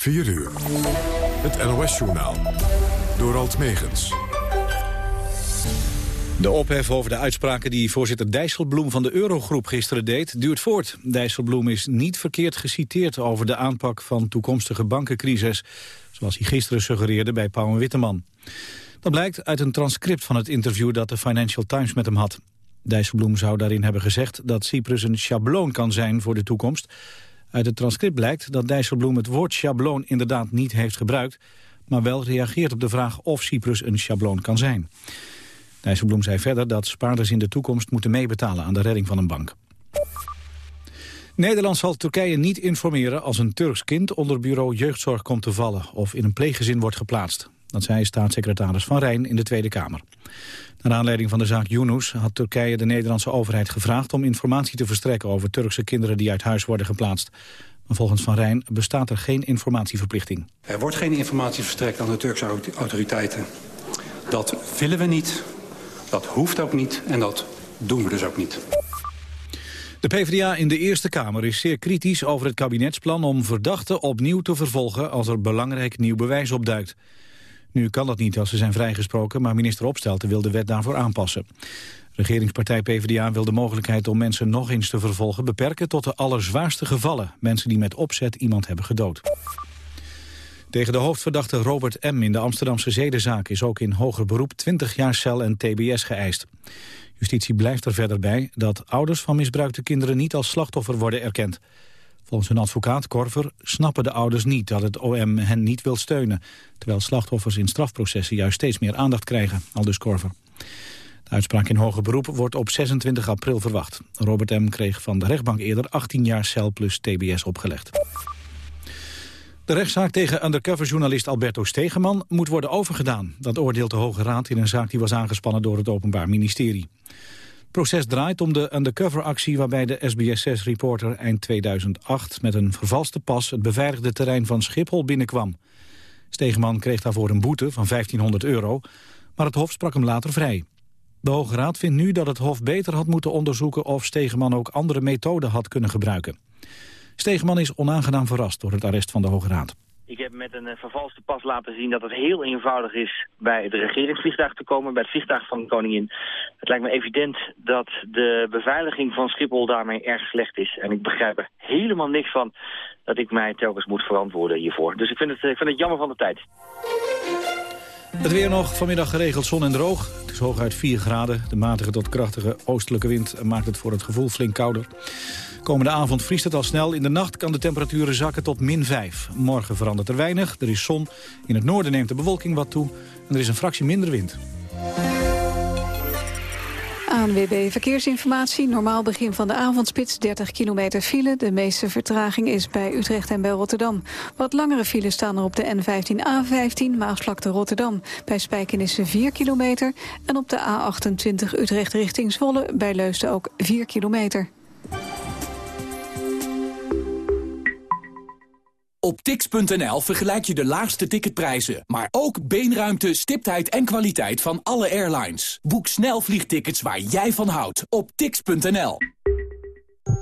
4 uur. Het NOS-journaal. Door Alt Megens. De ophef over de uitspraken die voorzitter Dijsselbloem van de Eurogroep gisteren deed, duurt voort. Dijsselbloem is niet verkeerd geciteerd over de aanpak van toekomstige bankencrisis, zoals hij gisteren suggereerde bij Pauw en Witteman. Dat blijkt uit een transcript van het interview dat de Financial Times met hem had. Dijsselbloem zou daarin hebben gezegd dat Cyprus een schabloon kan zijn voor de toekomst. Uit het transcript blijkt dat Dijsselbloem het woord schabloon inderdaad niet heeft gebruikt, maar wel reageert op de vraag of Cyprus een schabloon kan zijn. Dijsselbloem zei verder dat spaarders in de toekomst moeten meebetalen aan de redding van een bank. Nederland zal Turkije niet informeren als een Turks kind onder bureau jeugdzorg komt te vallen of in een pleeggezin wordt geplaatst. Dat zei staatssecretaris Van Rijn in de Tweede Kamer. Naar aanleiding van de zaak Yunus had Turkije de Nederlandse overheid gevraagd om informatie te verstrekken over Turkse kinderen die uit huis worden geplaatst. Maar volgens Van Rijn bestaat er geen informatieverplichting. Er wordt geen informatie verstrekt aan de Turkse autoriteiten. Dat willen we niet. Dat hoeft ook niet en dat doen we dus ook niet. De PvdA in de Eerste Kamer is zeer kritisch over het kabinetsplan om verdachten opnieuw te vervolgen als er belangrijk nieuw bewijs opduikt. Nu kan dat niet als ze zijn vrijgesproken, maar minister Opstelten wil de wet daarvoor aanpassen. Regeringspartij PvdA wil de mogelijkheid om mensen nog eens te vervolgen beperken tot de allerzwaarste gevallen. Mensen die met opzet iemand hebben gedood. Tegen de hoofdverdachte Robert M. in de Amsterdamse zedenzaak is ook in hoger beroep 20 jaar cel en tbs geëist. Justitie blijft er verder bij dat ouders van misbruikte kinderen niet als slachtoffer worden erkend. Volgens hun advocaat Korver snappen de ouders niet dat het OM hen niet wil steunen, terwijl slachtoffers in strafprocessen juist steeds meer aandacht krijgen, aldus Korver. De uitspraak in hoger beroep wordt op 26 april verwacht. Robert M. kreeg van de rechtbank eerder 18 jaar cel plus tbs opgelegd. De rechtszaak tegen undercoverjournalist Alberto Stegeman moet worden overgedaan. Dat oordeelt de Hoge Raad in een zaak die was aangespannen door het Openbaar Ministerie. Proces draait om de undercoveractie waarbij de SBS6-reporter eind 2008 met een vervalste pas het beveiligde terrein van Schiphol binnenkwam. Stegeman kreeg daarvoor een boete van 1500 euro, maar het Hof sprak hem later vrij. De Hoge Raad vindt nu dat het Hof beter had moeten onderzoeken of Stegeman ook andere methoden had kunnen gebruiken. Stegeman is onaangenaam verrast door het arrest van de Hoge Raad. Ik heb met een eh, vervalste pas laten zien dat het heel eenvoudig is bij het regeringsvliegtuig te komen, bij het vliegtuig van de koningin. Het lijkt me evident dat de beveiliging van Schiphol daarmee erg slecht is. En ik begrijp er helemaal niks van dat ik mij telkens moet verantwoorden hiervoor. Dus ik vind het, ik vind het jammer van de tijd. Het weer nog, vanmiddag geregeld zon en droog. Het is hooguit 4 graden. De matige tot krachtige oostelijke wind maakt het voor het gevoel flink kouder. Komende avond vriest het al snel. In de nacht kan de temperaturen zakken tot min 5. Morgen verandert er weinig. Er is zon. In het noorden neemt de bewolking wat toe. En er is een fractie minder wind. ANWB Verkeersinformatie. Normaal begin van de avondspits 30 kilometer file. De meeste vertraging is bij Utrecht en bij Rotterdam. Wat langere files staan er op de N15A15 Maasvlakte Rotterdam. Bij Spijkenissen 4 kilometer. En op de A28 Utrecht richting Zwolle bij Leusden ook 4 kilometer. Op tix.nl vergelijk je de laagste ticketprijzen, maar ook beenruimte, stiptheid en kwaliteit van alle airlines. Boek snel vliegtickets waar jij van houdt op tix.nl.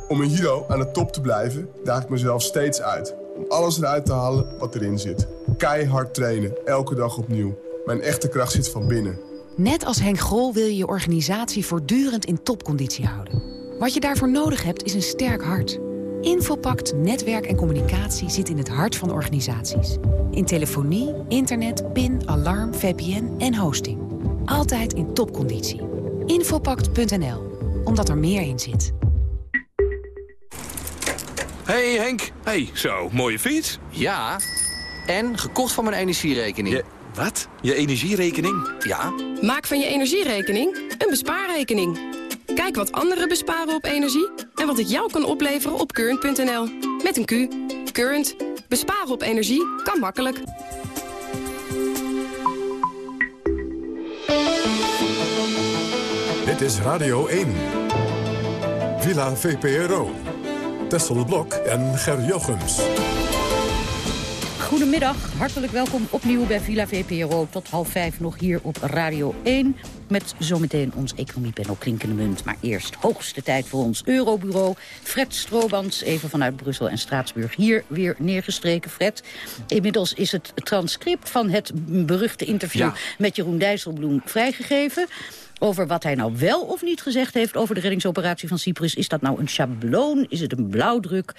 Om een Hero aan de top te blijven, daag ik mezelf steeds uit. Om alles eruit te halen wat erin zit. Keihard trainen, elke dag opnieuw. Mijn echte kracht zit van binnen. Net als Henk Grol wil je je organisatie voortdurend in topconditie houden. Wat je daarvoor nodig hebt is een sterk hart. Infopact Netwerk en Communicatie zit in het hart van organisaties. In telefonie, internet, PIN, alarm, VPN en hosting. Altijd in topconditie. Infopact.nl, omdat er meer in zit. Hey Henk, hey, zo, mooie fiets. Ja, en gekocht van mijn energierekening. Je, wat? Je energierekening? Ja. Maak van je energierekening een bespaarrekening. Kijk wat anderen besparen op energie en wat het jou kan opleveren op current.nl. Met een Q. Current. Besparen op energie kan makkelijk. Dit is Radio 1. Villa VPRO. Tessel Blok en Ger Jochems. Goedemiddag, hartelijk welkom opnieuw bij Villa VPRO. Tot half vijf nog hier op Radio 1. Met zometeen ons economiepanel Klinkende Munt. Maar eerst hoogste tijd voor ons Eurobureau. Fred Stroobans, even vanuit Brussel en Straatsburg. Hier weer neergestreken, Fred. Inmiddels is het transcript van het beruchte interview... met Jeroen Dijsselbloem vrijgegeven over wat hij nou wel of niet gezegd heeft over de reddingsoperatie van Cyprus. Is dat nou een schabloon? Is het een blauwdruk?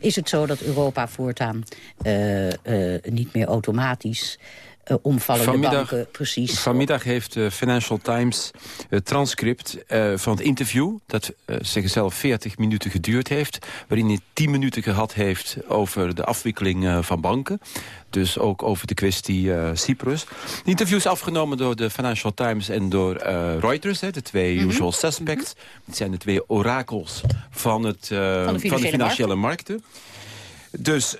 Is het zo dat Europa voortaan uh, uh, niet meer automatisch uh, omvallende vanmiddag, banken precies. Vanmiddag heeft de Financial Times het transcript uh, van het interview... dat zeggen zelf 40 minuten geduurd heeft... waarin hij 10 minuten gehad heeft over de afwikkeling van banken. Dus ook over de kwestie Cyprus. Het interview is afgenomen door de Financial Times en door Reuters. Hè, de twee mm -hmm. usual suspects. Mm -hmm. Het zijn de twee orakels van, het, van de financiële, van de financiële markten. markten. Dus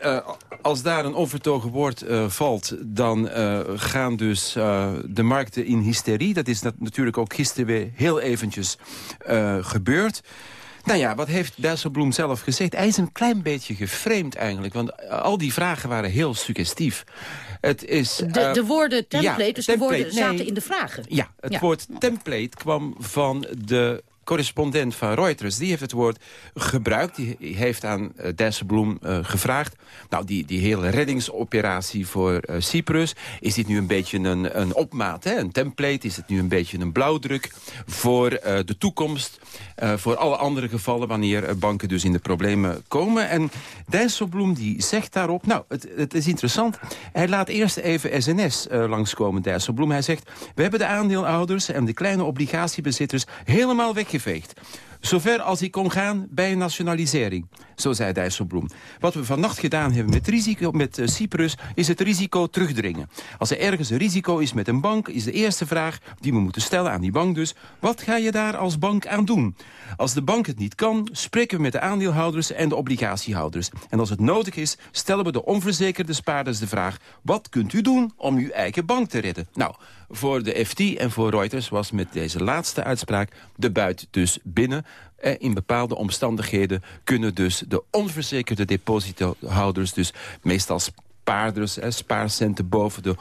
als daar een onvertogen woord uh, valt... dan uh, gaan dus de markten in hysterie. Dat is dat natuurlijk ook gisteren weer heel eventjes gebeurd. Nou ja, wat heeft Dijsselbloem zelf gezegd? Hij is een klein beetje geframed eigenlijk. Want al die vragen waren heel suggestief. Het is, de, de woorden template, ja, dus template, de woorden zaten nee, in de vragen. Ja, het ja. woord template kwam van de correspondent van Reuters, die heeft het woord gebruikt. Die heeft aan uh, Dijsselbloem uh, gevraagd... nou, die, die hele reddingsoperatie voor uh, Cyprus... is dit nu een beetje een, een opmaat, hè? een template? Is het nu een beetje een blauwdruk voor de toekomst... voor alle andere gevallen wanneer banken dus in de problemen komen? En Dijsselbloem die zegt daarop... nou, het, het is interessant. Hij laat eerst even SNS langskomen, Dijsselbloem. Hij zegt, we hebben de aandeelhouders en de kleine obligatiebezitters... helemaal weg weggeveegd. Zover als ik kon gaan bij een nationalisering, zo zei Dijsselbloem. Wat we vannacht gedaan hebben met, risico, met uh, Cyprus, is het risico terugdringen. Als er ergens een risico is met een bank, is de eerste vraag die we moeten stellen aan die bank dus... wat ga je daar als bank aan doen? Als de bank het niet kan, spreken we met de aandeelhouders en de obligatiehouders. En als het nodig is, stellen we de onverzekerde spaarders de vraag... wat kunt u doen om uw eigen bank te redden? Nou, voor de FT en voor Reuters was met deze laatste uitspraak de buit dus binnen. In bepaalde omstandigheden kunnen dus de onverzekerde depositohouders... dus meestal spaarders, spaarcenten boven de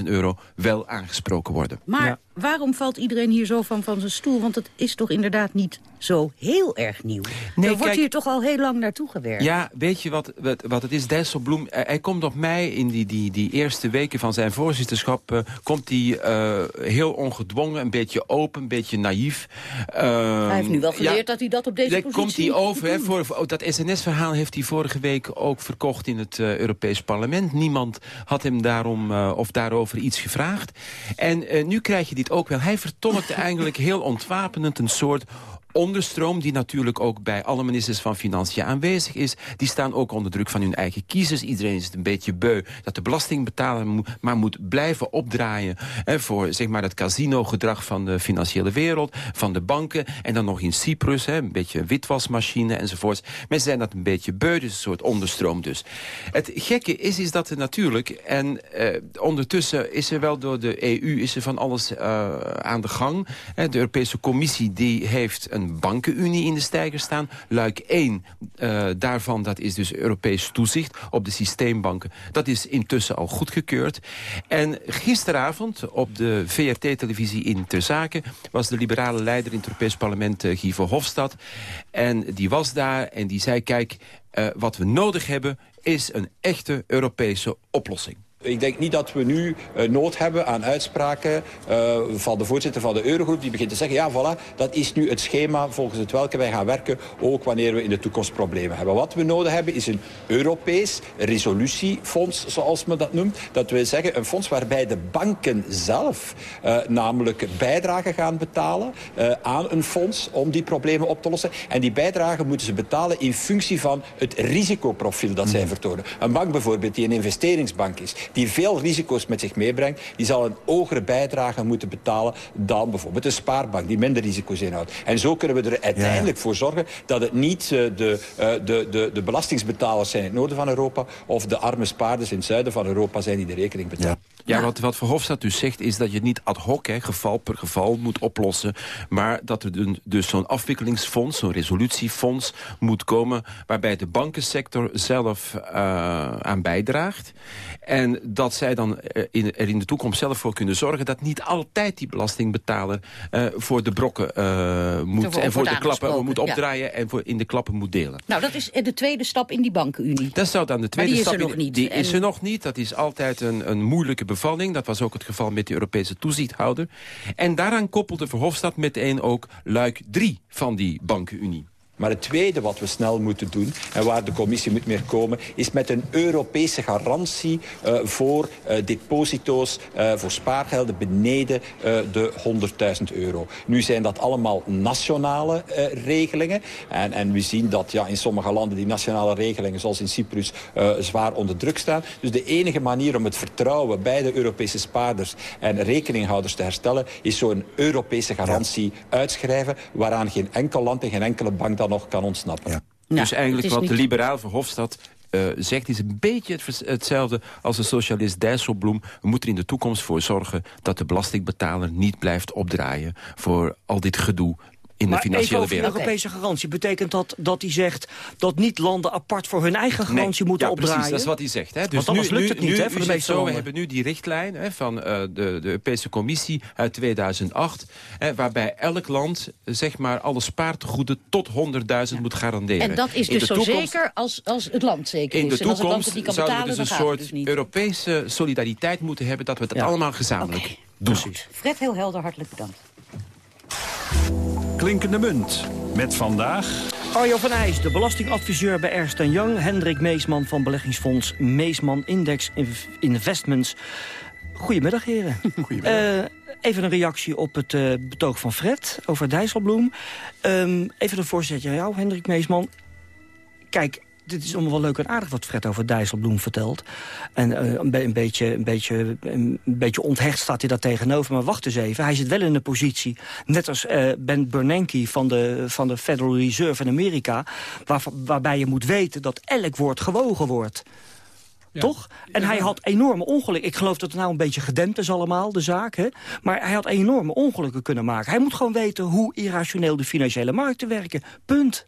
100.000 euro... wel aangesproken worden. Maar ja. Waarom valt iedereen hier zo van, van zijn stoel? Want het is toch inderdaad niet zo heel erg nieuw. Nee, er wordt kijk, hier toch al heel lang naartoe gewerkt. Ja, weet je wat, wat, wat het is? Dijsselbloem, uh, hij komt op mij in die, die, die eerste weken van zijn voorzitterschap... Uh, komt hij uh, heel ongedwongen, een beetje open, een beetje naïef. hij heeft nu wel geleerd ja, dat hij dat op deze daar positie komt hij over. Hè, voor, voor, dat SNS-verhaal heeft hij vorige week ook verkocht in het Europees Parlement. Niemand had hem daarom of daarover iets gevraagd. En nu krijg je dit ook wel. Hij vertolkt eigenlijk heel ontwapenend een soort onderstroom die natuurlijk ook bij alle ministers van Financiën aanwezig is. Die staan ook onder druk van hun eigen kiezers. Iedereen is het een beetje beu dat de belastingbetaler maar moet blijven opdraaien... Hè, voor zeg maar, het casino-gedrag van de financiële wereld, van de banken... en dan nog in Cyprus, hè, een beetje witwasmachine enzovoorts. Mensen zijn dat een beetje beu, dus een soort onderstroom dus. Het gekke is, is dat er natuurlijk... en eh, ondertussen is er wel door de EU is er van alles uh, aan de gang. Hè, de Europese Commissie die heeft een bankenunie in de stijger staan. Luik 1 uh, daarvan, dat is dus Europees toezicht op de systeembanken. Dat is intussen al goedgekeurd. En gisteravond op de VRT-televisie in Ter Zaken... was de liberale leider in het Europees parlement uh, Guy Verhofstadt. En die was daar en die zei, kijk, uh, wat we nodig hebben... is een echte Europese oplossing. Ik denk niet dat we nu uh, nood hebben aan uitspraken uh, van de voorzitter van de Eurogroep... die begint te zeggen, ja voilà, dat is nu het schema volgens het welke wij gaan werken... ook wanneer we in de toekomst problemen hebben. Wat we nodig hebben is een Europees resolutiefonds, zoals men dat noemt. Dat wil zeggen een fonds waarbij de banken zelf uh, namelijk bijdragen gaan betalen... aan een fonds om die problemen op te lossen. En die bijdragen moeten ze betalen in functie van het risicoprofiel dat zij vertonen. Een bank bijvoorbeeld die een investeringsbank is die veel risico's met zich meebrengt... die zal een hogere bijdrage moeten betalen dan bijvoorbeeld een spaarbank... die minder risico's inhoudt. En zo kunnen we er uiteindelijk ja. voor zorgen dat het niet uh, de, uh, de, de, de belastingsbetalers zijn in het noorden van Europa... of de arme spaarders in het zuiden van Europa zijn die de rekening betalen. Ja. Ja, Wat, wat Verhofstadt dus zegt is dat je niet ad hoc, hè, geval per geval, moet oplossen. Maar dat er dus zo'n afwikkelingsfonds, zo'n resolutiefonds moet komen... waarbij de bankensector zelf uh, aan bijdraagt. En dat zij dan in, er in de toekomst zelf voor kunnen zorgen... dat niet altijd die belastingbetaler uh, voor de brokken uh, moet... en voor de klappen moet opdraaien en voor in de klappen moet delen. Nou, dat is de tweede stap in die bankenunie. Dat zou dan de tweede die stap... is er nog niet. Die is er nog niet. Dat is altijd een, een moeilijke Dat was ook het geval met de Europese toezichthouder. En daaraan koppelde Verhofstadt meteen ook luik 3 van die bankenunie. Maar het tweede wat we snel moeten doen, en waar de commissie moet meer komen... is met een Europese garantie uh, voor uh, deposito's, uh, voor spaargelden beneden de 100.000 euro. Nu zijn dat allemaal nationale regelingen. En, en we zien dat ja, in sommige landen die nationale regelingen, zoals in Cyprus, zwaar onder druk staan. Dus de enige manier om het vertrouwen bij de Europese spaarders en rekeninghouders te herstellen... is zo'n Europese garantie uitschrijven, waaraan geen enkel land en geen enkele bank dan nog kan ontsnappen. Ja. dus eigenlijk wat niet... de liberaal Verhofstadt uh, zegt is een beetje het, hetzelfde als de socialist Dijsselbloem. We moeten er in de toekomst voor zorgen dat de belastingbetaler niet blijft opdraaien... voor al dit gedoe in maar de financiële wereld. de Europese garantie. Betekent dat dat hij zegt dat niet landen apart voor hun eigen garantie nee, moeten ja, opdraaien? precies, dat is wat hij zegt. Hè. Dus Want anders nu, lukt het niet nu, hè, voor de meeste zo, We hebben nu die richtlijn hè, van uh, de, de Europese Commissie uit 2008... Hè, waarbij elk land zeg maar, alle spaartegoeden tot 100.000 ja. moet garanderen. En dat is in dus de zo toekomst, zeker als, als het land zeker in is. de en als het land toekomst het zouden betalen, we dus een soort dus. Europese solidariteit moeten hebben... dat we het Ja. allemaal gezamenlijk doen. Fred, heel helder, hartelijk bedankt. Klinkende munt. Met vandaag... Arjo van IJs, de belastingadviseur bij Ernst Young. Hendrik Meesman van beleggingsfonds Meesman Index Investments. Goedemiddag, heren. Goedemiddag. Uh, even een reactie op het uh, betoog van Fred over Dijsselbloem. Um, even een voorzetje aan jou, Hendrik Meesman. Kijk, dit is allemaal wel leuk en aardig wat Fred over Dijsselbloem vertelt. En uh, een, be een, beetje, een, beetje, een beetje onthecht staat hij daar tegenover. Maar wacht eens even, hij zit wel in een positie... net als uh, Ben Bernanke van de, van de Federal Reserve in Amerika... Waar, waarbij je moet weten dat elk woord gewogen wordt. Ja. Toch? En hij had enorme ongelukken. Ik geloof dat het nou een beetje gedempt is allemaal, de zaak. Hè? Maar hij had enorme ongelukken kunnen maken. Hij moet gewoon weten hoe irrationeel de financiële markten werken. Punt.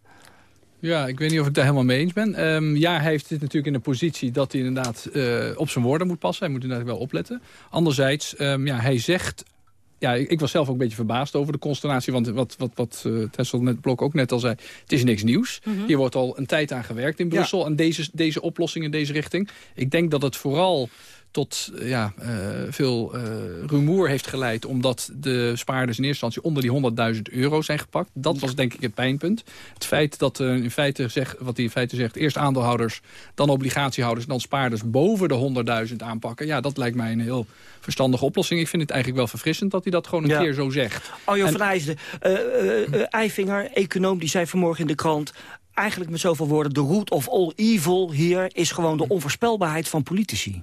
Ja, ik weet niet of ik daar helemaal mee eens ben. Um, ja, hij heeft dit natuurlijk in de positie dat hij inderdaad uh, op zijn woorden moet passen. Hij moet inderdaad wel opletten. Anderzijds, um, ja, hij zegt... Ja, ik, was zelf ook een beetje verbaasd over de constellatie. Want wat, wat, wat uh, Tessel net Blok ook net al zei, het is niks nieuws. Mm -hmm. Hier wordt al een tijd aan gewerkt in Brussel. Ja. En deze, deze oplossing in deze richting. Ik denk dat het vooral tot ja, uh, veel uh, rumoer heeft geleid... omdat de spaarders in eerste instantie onder die 100.000 euro zijn gepakt. Dat was denk ik het pijnpunt. Het feit dat uh, in feite zeg, wat hij in feite zegt... eerst aandeelhouders, dan obligatiehouders... dan spaarders boven de 100.000 aanpakken... ja, dat lijkt mij een heel verstandige oplossing. Ik vind het eigenlijk wel verfrissend dat hij dat gewoon een ja. keer zo zegt. En... van IJsden, Eifinger, econoom, die zei vanmorgen in de krant eigenlijk met zoveel woorden... de root of all evil hier is gewoon de onvoorspelbaarheid van politici.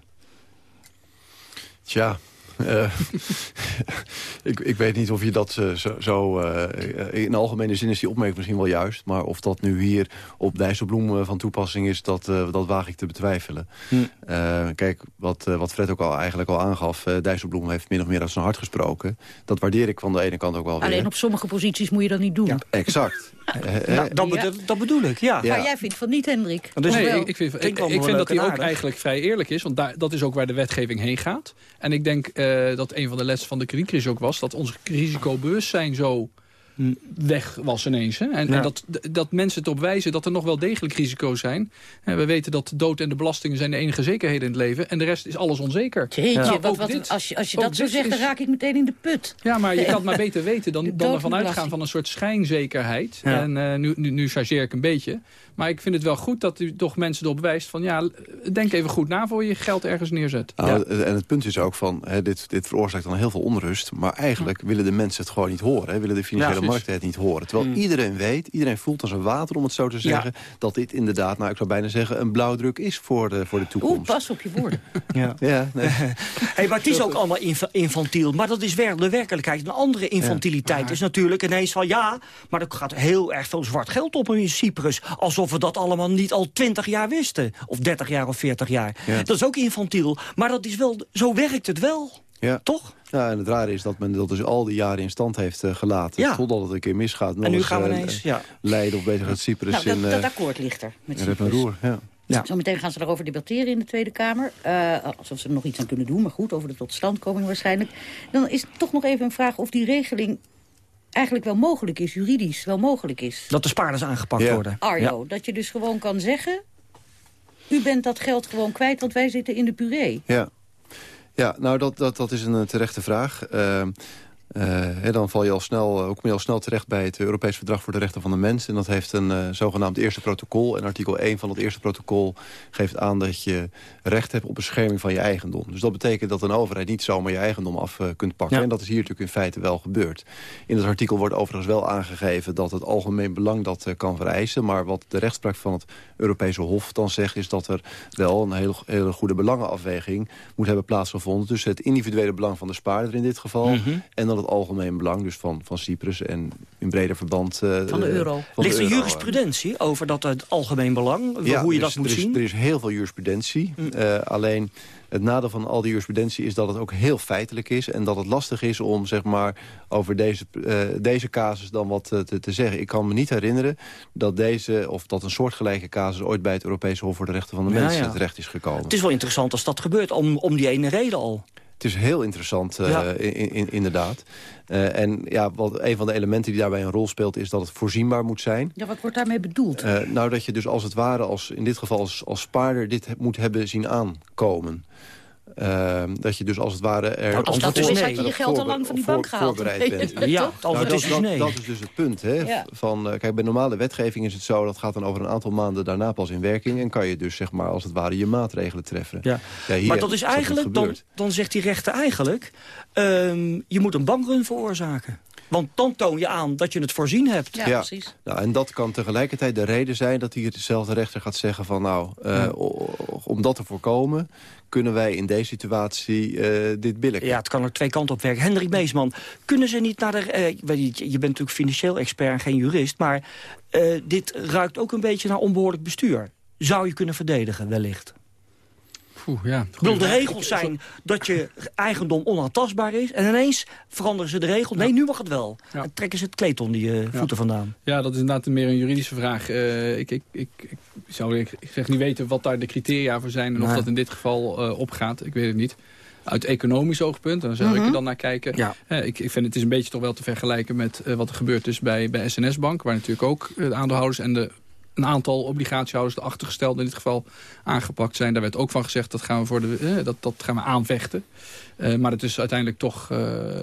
Tja, uh, ik, ik weet niet of je dat uh, zo... zo uh, in algemene zin is die opmerking misschien wel juist... maar of dat nu hier op Dijsselbloem van toepassing is... dat, dat waag ik te betwijfelen. Hm. kijk, wat, wat Fred ook al eigenlijk al aangaf... Dijsselbloem heeft min of meer uit zijn hart gesproken. Dat waardeer ik van de ene kant ook wel Alleen weer. op sommige posities moet je dat niet doen. Ja, exact. nou, dat, bedoel, dat, bedoel ik, ja. ja. Maar jij vindt van niet, Hendrik. Dus nee, ik, ik vind, ik vind dat hij ook eigenlijk vrij eerlijk is. Want daar, dat is ook waar de wetgeving heen gaat. En ik denk uh, dat een van de lessen van de kredietcrisis ook was... dat ons risicobewustzijn zo weg was ineens. Hè? En, ja. en dat, dat mensen erop wijzen dat er nog wel degelijk risico's zijn. En we weten dat de dood en de belastingen zijn de enige zekerheden in het leven. En de rest is alles onzeker. Jeetje, nou, wat, wat, dit, als je, als je dat zo zegt, is... dan raak ik meteen in de put. Ja, maar je kan het maar beter weten dan, dan ervan uitgaan van een soort schijnzekerheid. Ja. En uh, nu, nu, nu chargeer ik een beetje. Maar ik vind het wel goed dat u toch mensen erop wijst van... ja, denk even goed na voor je geld ergens neerzet. Nou, ja. En het punt is ook van, hè, dit, dit veroorzaakt dan heel veel onrust. Maar eigenlijk ja. willen de mensen het gewoon niet horen. Hè, willen de financiële markten het niet horen. Terwijl Mm. iedereen weet, iedereen voelt als een water om het zo te zeggen... dat dit inderdaad, nou ik zou bijna zeggen, een blauwdruk is voor de, voor de Oeh, toekomst. pas op je woorden. Ja. Ja, nee. Hey, maar het is ook allemaal inf infantiel. Maar dat is wel de werkelijkheid. Een andere infantiliteit is natuurlijk ineens van... ja, maar er gaat heel erg veel zwart geld op in Cyprus. Alsof we dat allemaal niet al 20 jaar wisten. Of 30 jaar of 40 jaar. Ja. Dat is ook infantiel. Maar dat is wel, zo werkt het wel. Ja. Toch? Ja, en het rare is dat men dat dus al die jaren in stand heeft eh, gelaten. Ja. Totdat het een keer misgaat. En nu gaan we eens, eh, ineens, ja. Leiden of bezig met Cyprus Nou, dat, in, dat eh, akkoord ligt er met Cyprus. roer. Ja. Ja. Zometeen gaan ze daarover debatteren in de Tweede Kamer. Eh, alsof ze er nog iets aan kunnen doen, maar goed, over de totstandkoming waarschijnlijk. Dan is toch nog even een vraag of die regeling eigenlijk wel mogelijk is, juridisch wel mogelijk is. Dat de spaarders aangepakt Ja. worden. Arjo, dat je dus gewoon kan zeggen... u bent dat geld gewoon kwijt, want wij zitten in de puree. Ja, ja nou dat, dat, dat is een eh, terechte vraag. Eh, eh, hè, dan val je al snel, ook kom je al snel terecht bij het Europees Verdrag voor de Rechten van de Mens. En dat heeft een eh, zogenaamd eerste protocol. En artikel 1 van het eerste protocol geeft aan dat je recht hebt op bescherming van je eigendom. Dus dat betekent dat een overheid niet zomaar je eigendom af eh, kunt pakken. Ja. En dat is hier natuurlijk in feite wel gebeurd. In het artikel wordt overigens wel aangegeven dat het algemeen belang dat eh, kan vereisen. Maar wat de rechtspraak van het Europese Hof dan zegt... is dat er wel een hele, hele goede belangenafweging moet hebben plaatsgevonden... tussen het individuele belang van de spaarder in dit geval... Mhm. en dan het algemeen belang dus van, van Cyprus en in breder verband... eh, Van de eh, euro. van de Ligt er euro. jurisprudentie over dat het algemeen belang? Ja, hoe je dat is- moet er is, zien? Er is heel veel jurisprudentie. Eh, alleen het nadeel van al die jurisprudentie is dat het ook heel feitelijk is... en dat het lastig is om zeg maar, over deze, eh, deze casus dan wat te, te zeggen. Ik kan me niet herinneren dat deze of dat een soortgelijke casus... ooit bij het Europese Hof voor de Rechten van de Ja, Mens ja. terecht is gekomen. Het is wel interessant als dat gebeurt, om, om die ene reden al. Het is heel interessant, eh, Ja. in, in- inderdaad. Eh, en ja, wat, een van de elementen die daarbij een rol speelt... is dat het voorzienbaar moet zijn. Ja, wat wordt daarmee bedoeld? Eh, nou, dat je dus als het ware, als, in dit geval als, als spaarder... dit moet hebben zien aankomen. Eh, dat je dus als het ware... Er Nou, het Als dat is is, nee. had je je geld al lang van die bank gehaald. Voorbereid bent. Ja, Toch? het Nou, dat, is dus dat, nee. dat is dus het punt. Hè? Ja. Van, eh, kijk, bij normale wetgeving is het zo... dat gaat dan over een aantal maanden daarna pas in werking... en kan je dus zeg maar, als het ware je maatregelen treffen. Ja. hier maar dat is eigenlijk, dan, dan zegt die rechter eigenlijk... ehm, je moet een bankrun veroorzaken. Want dan toon je aan dat je het voorzien hebt. Ja, precies. Nou, en dat kan tegelijkertijd de reden zijn dat hier dezelfde rechter gaat zeggen van... nou, eh, om dat te voorkomen kunnen wij in deze situatie eh, dit billiken. Ja, het kan er twee kanten op werken. Hendrik Beesman, kunnen ze niet naar de... eh, weet niet, je bent natuurlijk financieel expert en geen jurist... maar eh, dit ruikt ook een beetje naar onbehoorlijk bestuur. Zou je kunnen verdedigen, wellicht? Oeh, ja. Ik bedoel, de regels zijn dat je eigendom onaantastbaar is... en ineens veranderen ze de regel. Nee, nu mag het wel. Ja. En trekken ze het kleed onder je eh, voeten vandaan. Ja, dat is inderdaad meer een juridische vraag. Eh, ik, ik, ik, ik zou ik, zeg niet weten wat daar de criteria voor zijn... en of dat in dit geval eh, opgaat. Ik weet het niet. Uit economisch oogpunt, dan zou ik er dan naar kijken. Ja. Eh, ik, ik vind het is een beetje toch wel te vergelijken met wat er gebeurd is bij, bij SNS Bank... waar natuurlijk ook de aandeelhouders en de, een aantal obligatiehouders... de achtergestelde in dit geval aangepakt zijn. Daar werd ook van gezegd dat gaan we, voor de, eh, dat, dat gaan we aanvechten. Eh, maar het is uiteindelijk toch eh,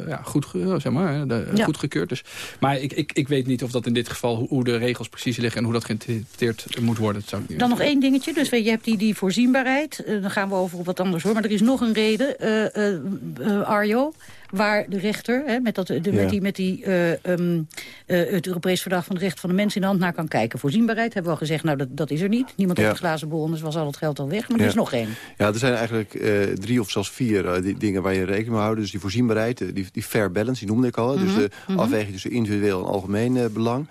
ja, goed, ge- zeg maar, de, Ja. goedgekeurd. Dus. Maar ik, ik, ik weet niet of dat in dit geval, hoe, hoe de regels precies liggen... en hoe dat geïnterpreteerd moet worden. Dat zou ik niet Dan nog één dingetje. Dus je hebt die, die voorzienbaarheid. Eh, dan gaan we over op wat anders hoor. Maar er is nog een reden, eh, eh, eh, Arjo... waar de rechter hè, met, dat, de, Ja. met die, met die, eh, ehm, eh, het Europees Verdrag van de Rechten van de Mens in de hand naar kan kijken. Voorzienbaarheid hebben we al gezegd, nou dat, dat is er niet. Niemand Ja. heeft een glazen bol, anders was al het geld al weg. Maar er is nog één. Ja, er zijn eigenlijk eh, drie of zelfs vier eh, die, dingen waar je rekening mee houdt. Dus die voorzienbaarheid, eh, die, die fair balance, die noemde ik al. hè. Mhm, Dus de mhm. afweging tussen individueel en algemeen eh, belang.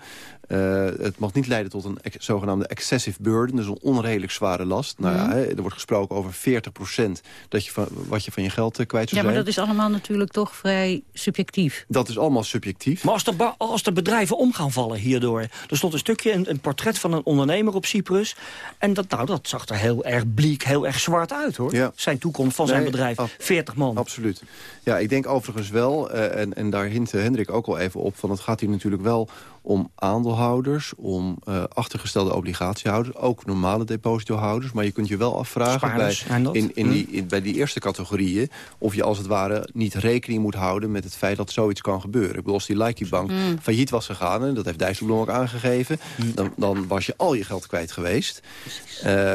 Eh, het mag niet leiden tot een ex- zogenaamde excessive burden, dus een onredelijk zware last. Nou ja, Mhm. hè, er wordt gesproken over 40% dat je van, wat je van je geld eh, kwijt zou Ja, maar zijn. dat is allemaal natuurlijk toch vrij subjectief. Dat is allemaal subjectief. Maar als de, als de bedrijven om gaan vallen hierdoor... er stond een stukje, een, een portret van een ondernemer op Cyprus... en dat, nou, dat zag er heel erg bleek, heel erg zwart uit, hoor. Ja. Zijn toekomst van zijn bedrijf, ab- 40 man. Absoluut. Ja, ik denk overigens wel, eh, en, en daar hint Hendrik ook al even op... van het gaat hier natuurlijk wel om aandeelhouders, om uh, achtergestelde obligatiehouders... ook normale depositohouders. Maar je kunt je wel afvragen bij, in, in die, hm. in, bij die eerste categorieën... of je als het ware niet rekening moet houden met het feit dat zoiets kan gebeuren. Ik bedoel, als die Likey Bank hm. failliet was gegaan... en dat heeft Dijsselbloem ook aangegeven... Hm. Dan, dan was je al je geld kwijt geweest. Uh,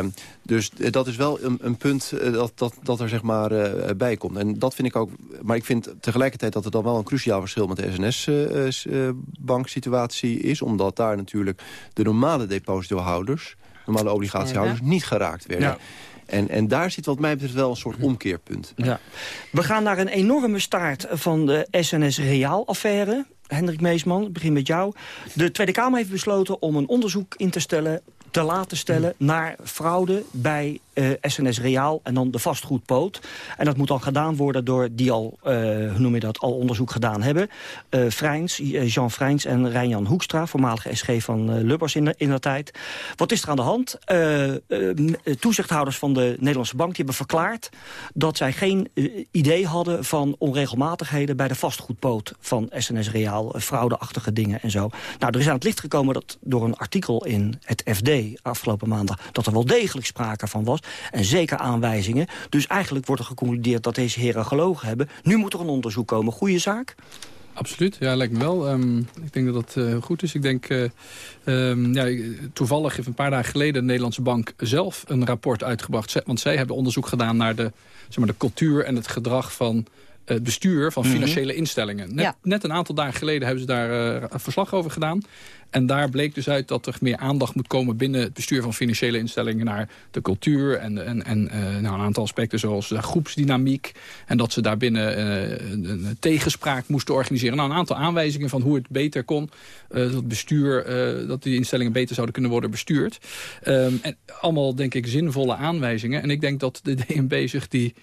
dus eh, dat is wel een, een punt eh, dat, dat, dat er zeg maar uh, bij komt. En dat vind ik ook. Maar ik vind tegelijkertijd dat er dan wel een cruciaal verschil met de SNS-banksituatie is. Omdat daar natuurlijk de normale depositohouders, normale obligatiehouders, niet geraakt werden. Ja. En, en daar zit wat mij betreft wel een soort omkeerpunt. Ja. We gaan naar een enorme staart van de SNS Reaal-affaire. Hendrik Meesman, ik begin met jou. De Tweede Kamer heeft besloten om een onderzoek in te stellen te laten stellen naar fraude bij SNS eh, Reaal en dan de vastgoedpoot. En dat moet dan gedaan worden door die al, uh, hoe noem je dat, al onderzoek gedaan hebben. Uh, Jean Freins en Rijnjan Hoekstra, voormalige SG van Lubbers in de, in de tijd. Wat is er aan de hand? toezichthouders van de Nederlandse Bank die hebben verklaard dat zij geen idee hadden van onregelmatigheden bij de vastgoedpoot van SNS Reaal, fraudeachtige dingen en zo. Nou, er is aan het licht gekomen dat door een artikel in het FD afgelopen maandag dat er wel degelijk sprake van was. En zeker aanwijzingen. Dus eigenlijk wordt er geconcludeerd dat deze heren gelogen hebben. Nu moet er een onderzoek komen. Goeie zaak? Absoluut, ja, lijkt me wel. Um, ik denk dat dat uh, goed is. Ik denk, uh, um, ja, toevallig heeft een paar dagen geleden de Nederlandse Bank zelf een rapport uitgebracht. Want zij hebben onderzoek gedaan naar de, zeg maar, de cultuur en het gedrag van het bestuur van mhm. financiële instellingen. Net, net, een aantal dagen geleden hebben ze daar uh, een verslag over gedaan. En daar bleek dus uit dat er meer aandacht moet komen binnen het bestuur van financiële instellingen naar de cultuur en, en, en uh, nou, een aantal aspecten zoals de groepsdynamiek. En dat ze daarbinnen uh, een, tegenspraak moesten organiseren. Nou, een aantal aanwijzingen van hoe het beter kon. Uh, dat bestuur, dat die instellingen beter zouden kunnen worden bestuurd. Um, en allemaal denk ik zinvolle aanwijzingen. En ik denk dat de DNB zich die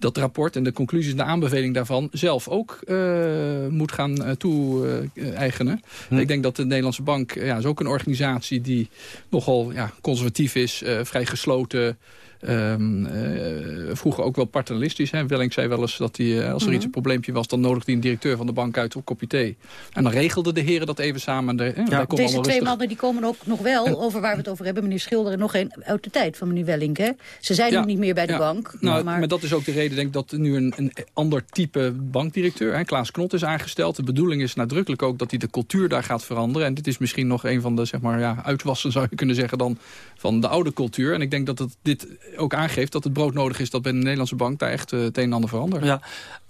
dat rapport en de conclusies en de aanbeveling daarvan zelf ook uh, moet gaan uh, toe-eigenen. Hm. Ik denk dat de Nederlandse Bank ja, is ook een organisatie die nogal ja, conservatief is, uh, vrij gesloten Um, uh, vroeger ook wel paternalistisch. Hè. Welling zei wel eens dat hij, eh, als er iets mhm. een probleempje was... dan nodigde hij een directeur van de bank uit op kopje thee. En dan regelden de heren dat even samen. De, ja. Deze twee mannen die komen ook nog wel, over waar we het over hebben... meneer Schilder en nog een uit de tijd van meneer Welling. Hè? Ze zijn ja. nu niet meer bij de bank. Nou, maar... maar... dat is ook de reden denk ik, dat nu een, een ander type bankdirecteur... Hè, Klaas Knot is aangesteld. De bedoeling is nadrukkelijk ook dat hij de cultuur daar gaat veranderen. En dit is misschien nog een van de zeg maar, ja, uitwassen, zou je kunnen zeggen... dan van de oude cultuur. En ik denk dat het, dit ook aangeeft dat het brood nodig is... dat bij de Nederlandse bank daar echt uh, het een en ander verandert. Ja.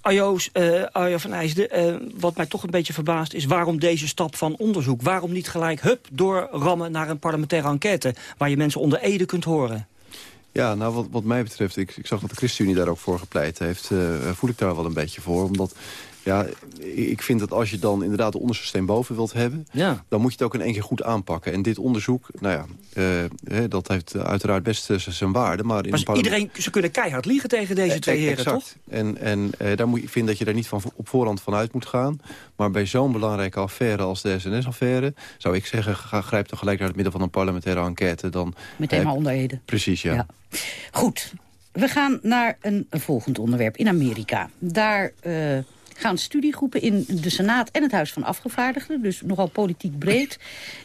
Arjo's, uh, Arjo van IJsden, uh, wat mij toch een beetje verbaast... is waarom deze stap van onderzoek? Waarom niet gelijk, hup, doorrammen naar een parlementaire enquête... waar je mensen onder ede kunt horen? Ja, nou wat, wat mij betreft, ik, ik zag dat de ChristenUnie daar ook voor gepleit heeft... voel ik daar wel een beetje voor, omdat ja, ik vind dat als je dan inderdaad de onderste steen boven wilt hebben... Ja. dan moet je het ook in één keer goed aanpakken. En dit onderzoek, nou ja, uh, dat heeft uiteraard best uh, zijn waarde. Maar, in maar iedereen, ze kunnen keihard liegen tegen deze twee heren, exact. toch? En, en uh, daar moet, ik vind dat je daar niet van op voorhand van uit moet gaan. Maar bij zo'n belangrijke affaire als de SNS-affaire... zou ik zeggen, ga, grijp dan gelijk naar het midden van een parlementaire enquête. Dan, Meteen maar onder Precies, ja. ja. Goed, we gaan naar een volgend onderwerp in Amerika. Daar gaan studiegroepen in de Senaat en het Huis van Afgevaardigden... dus nogal politiek breed,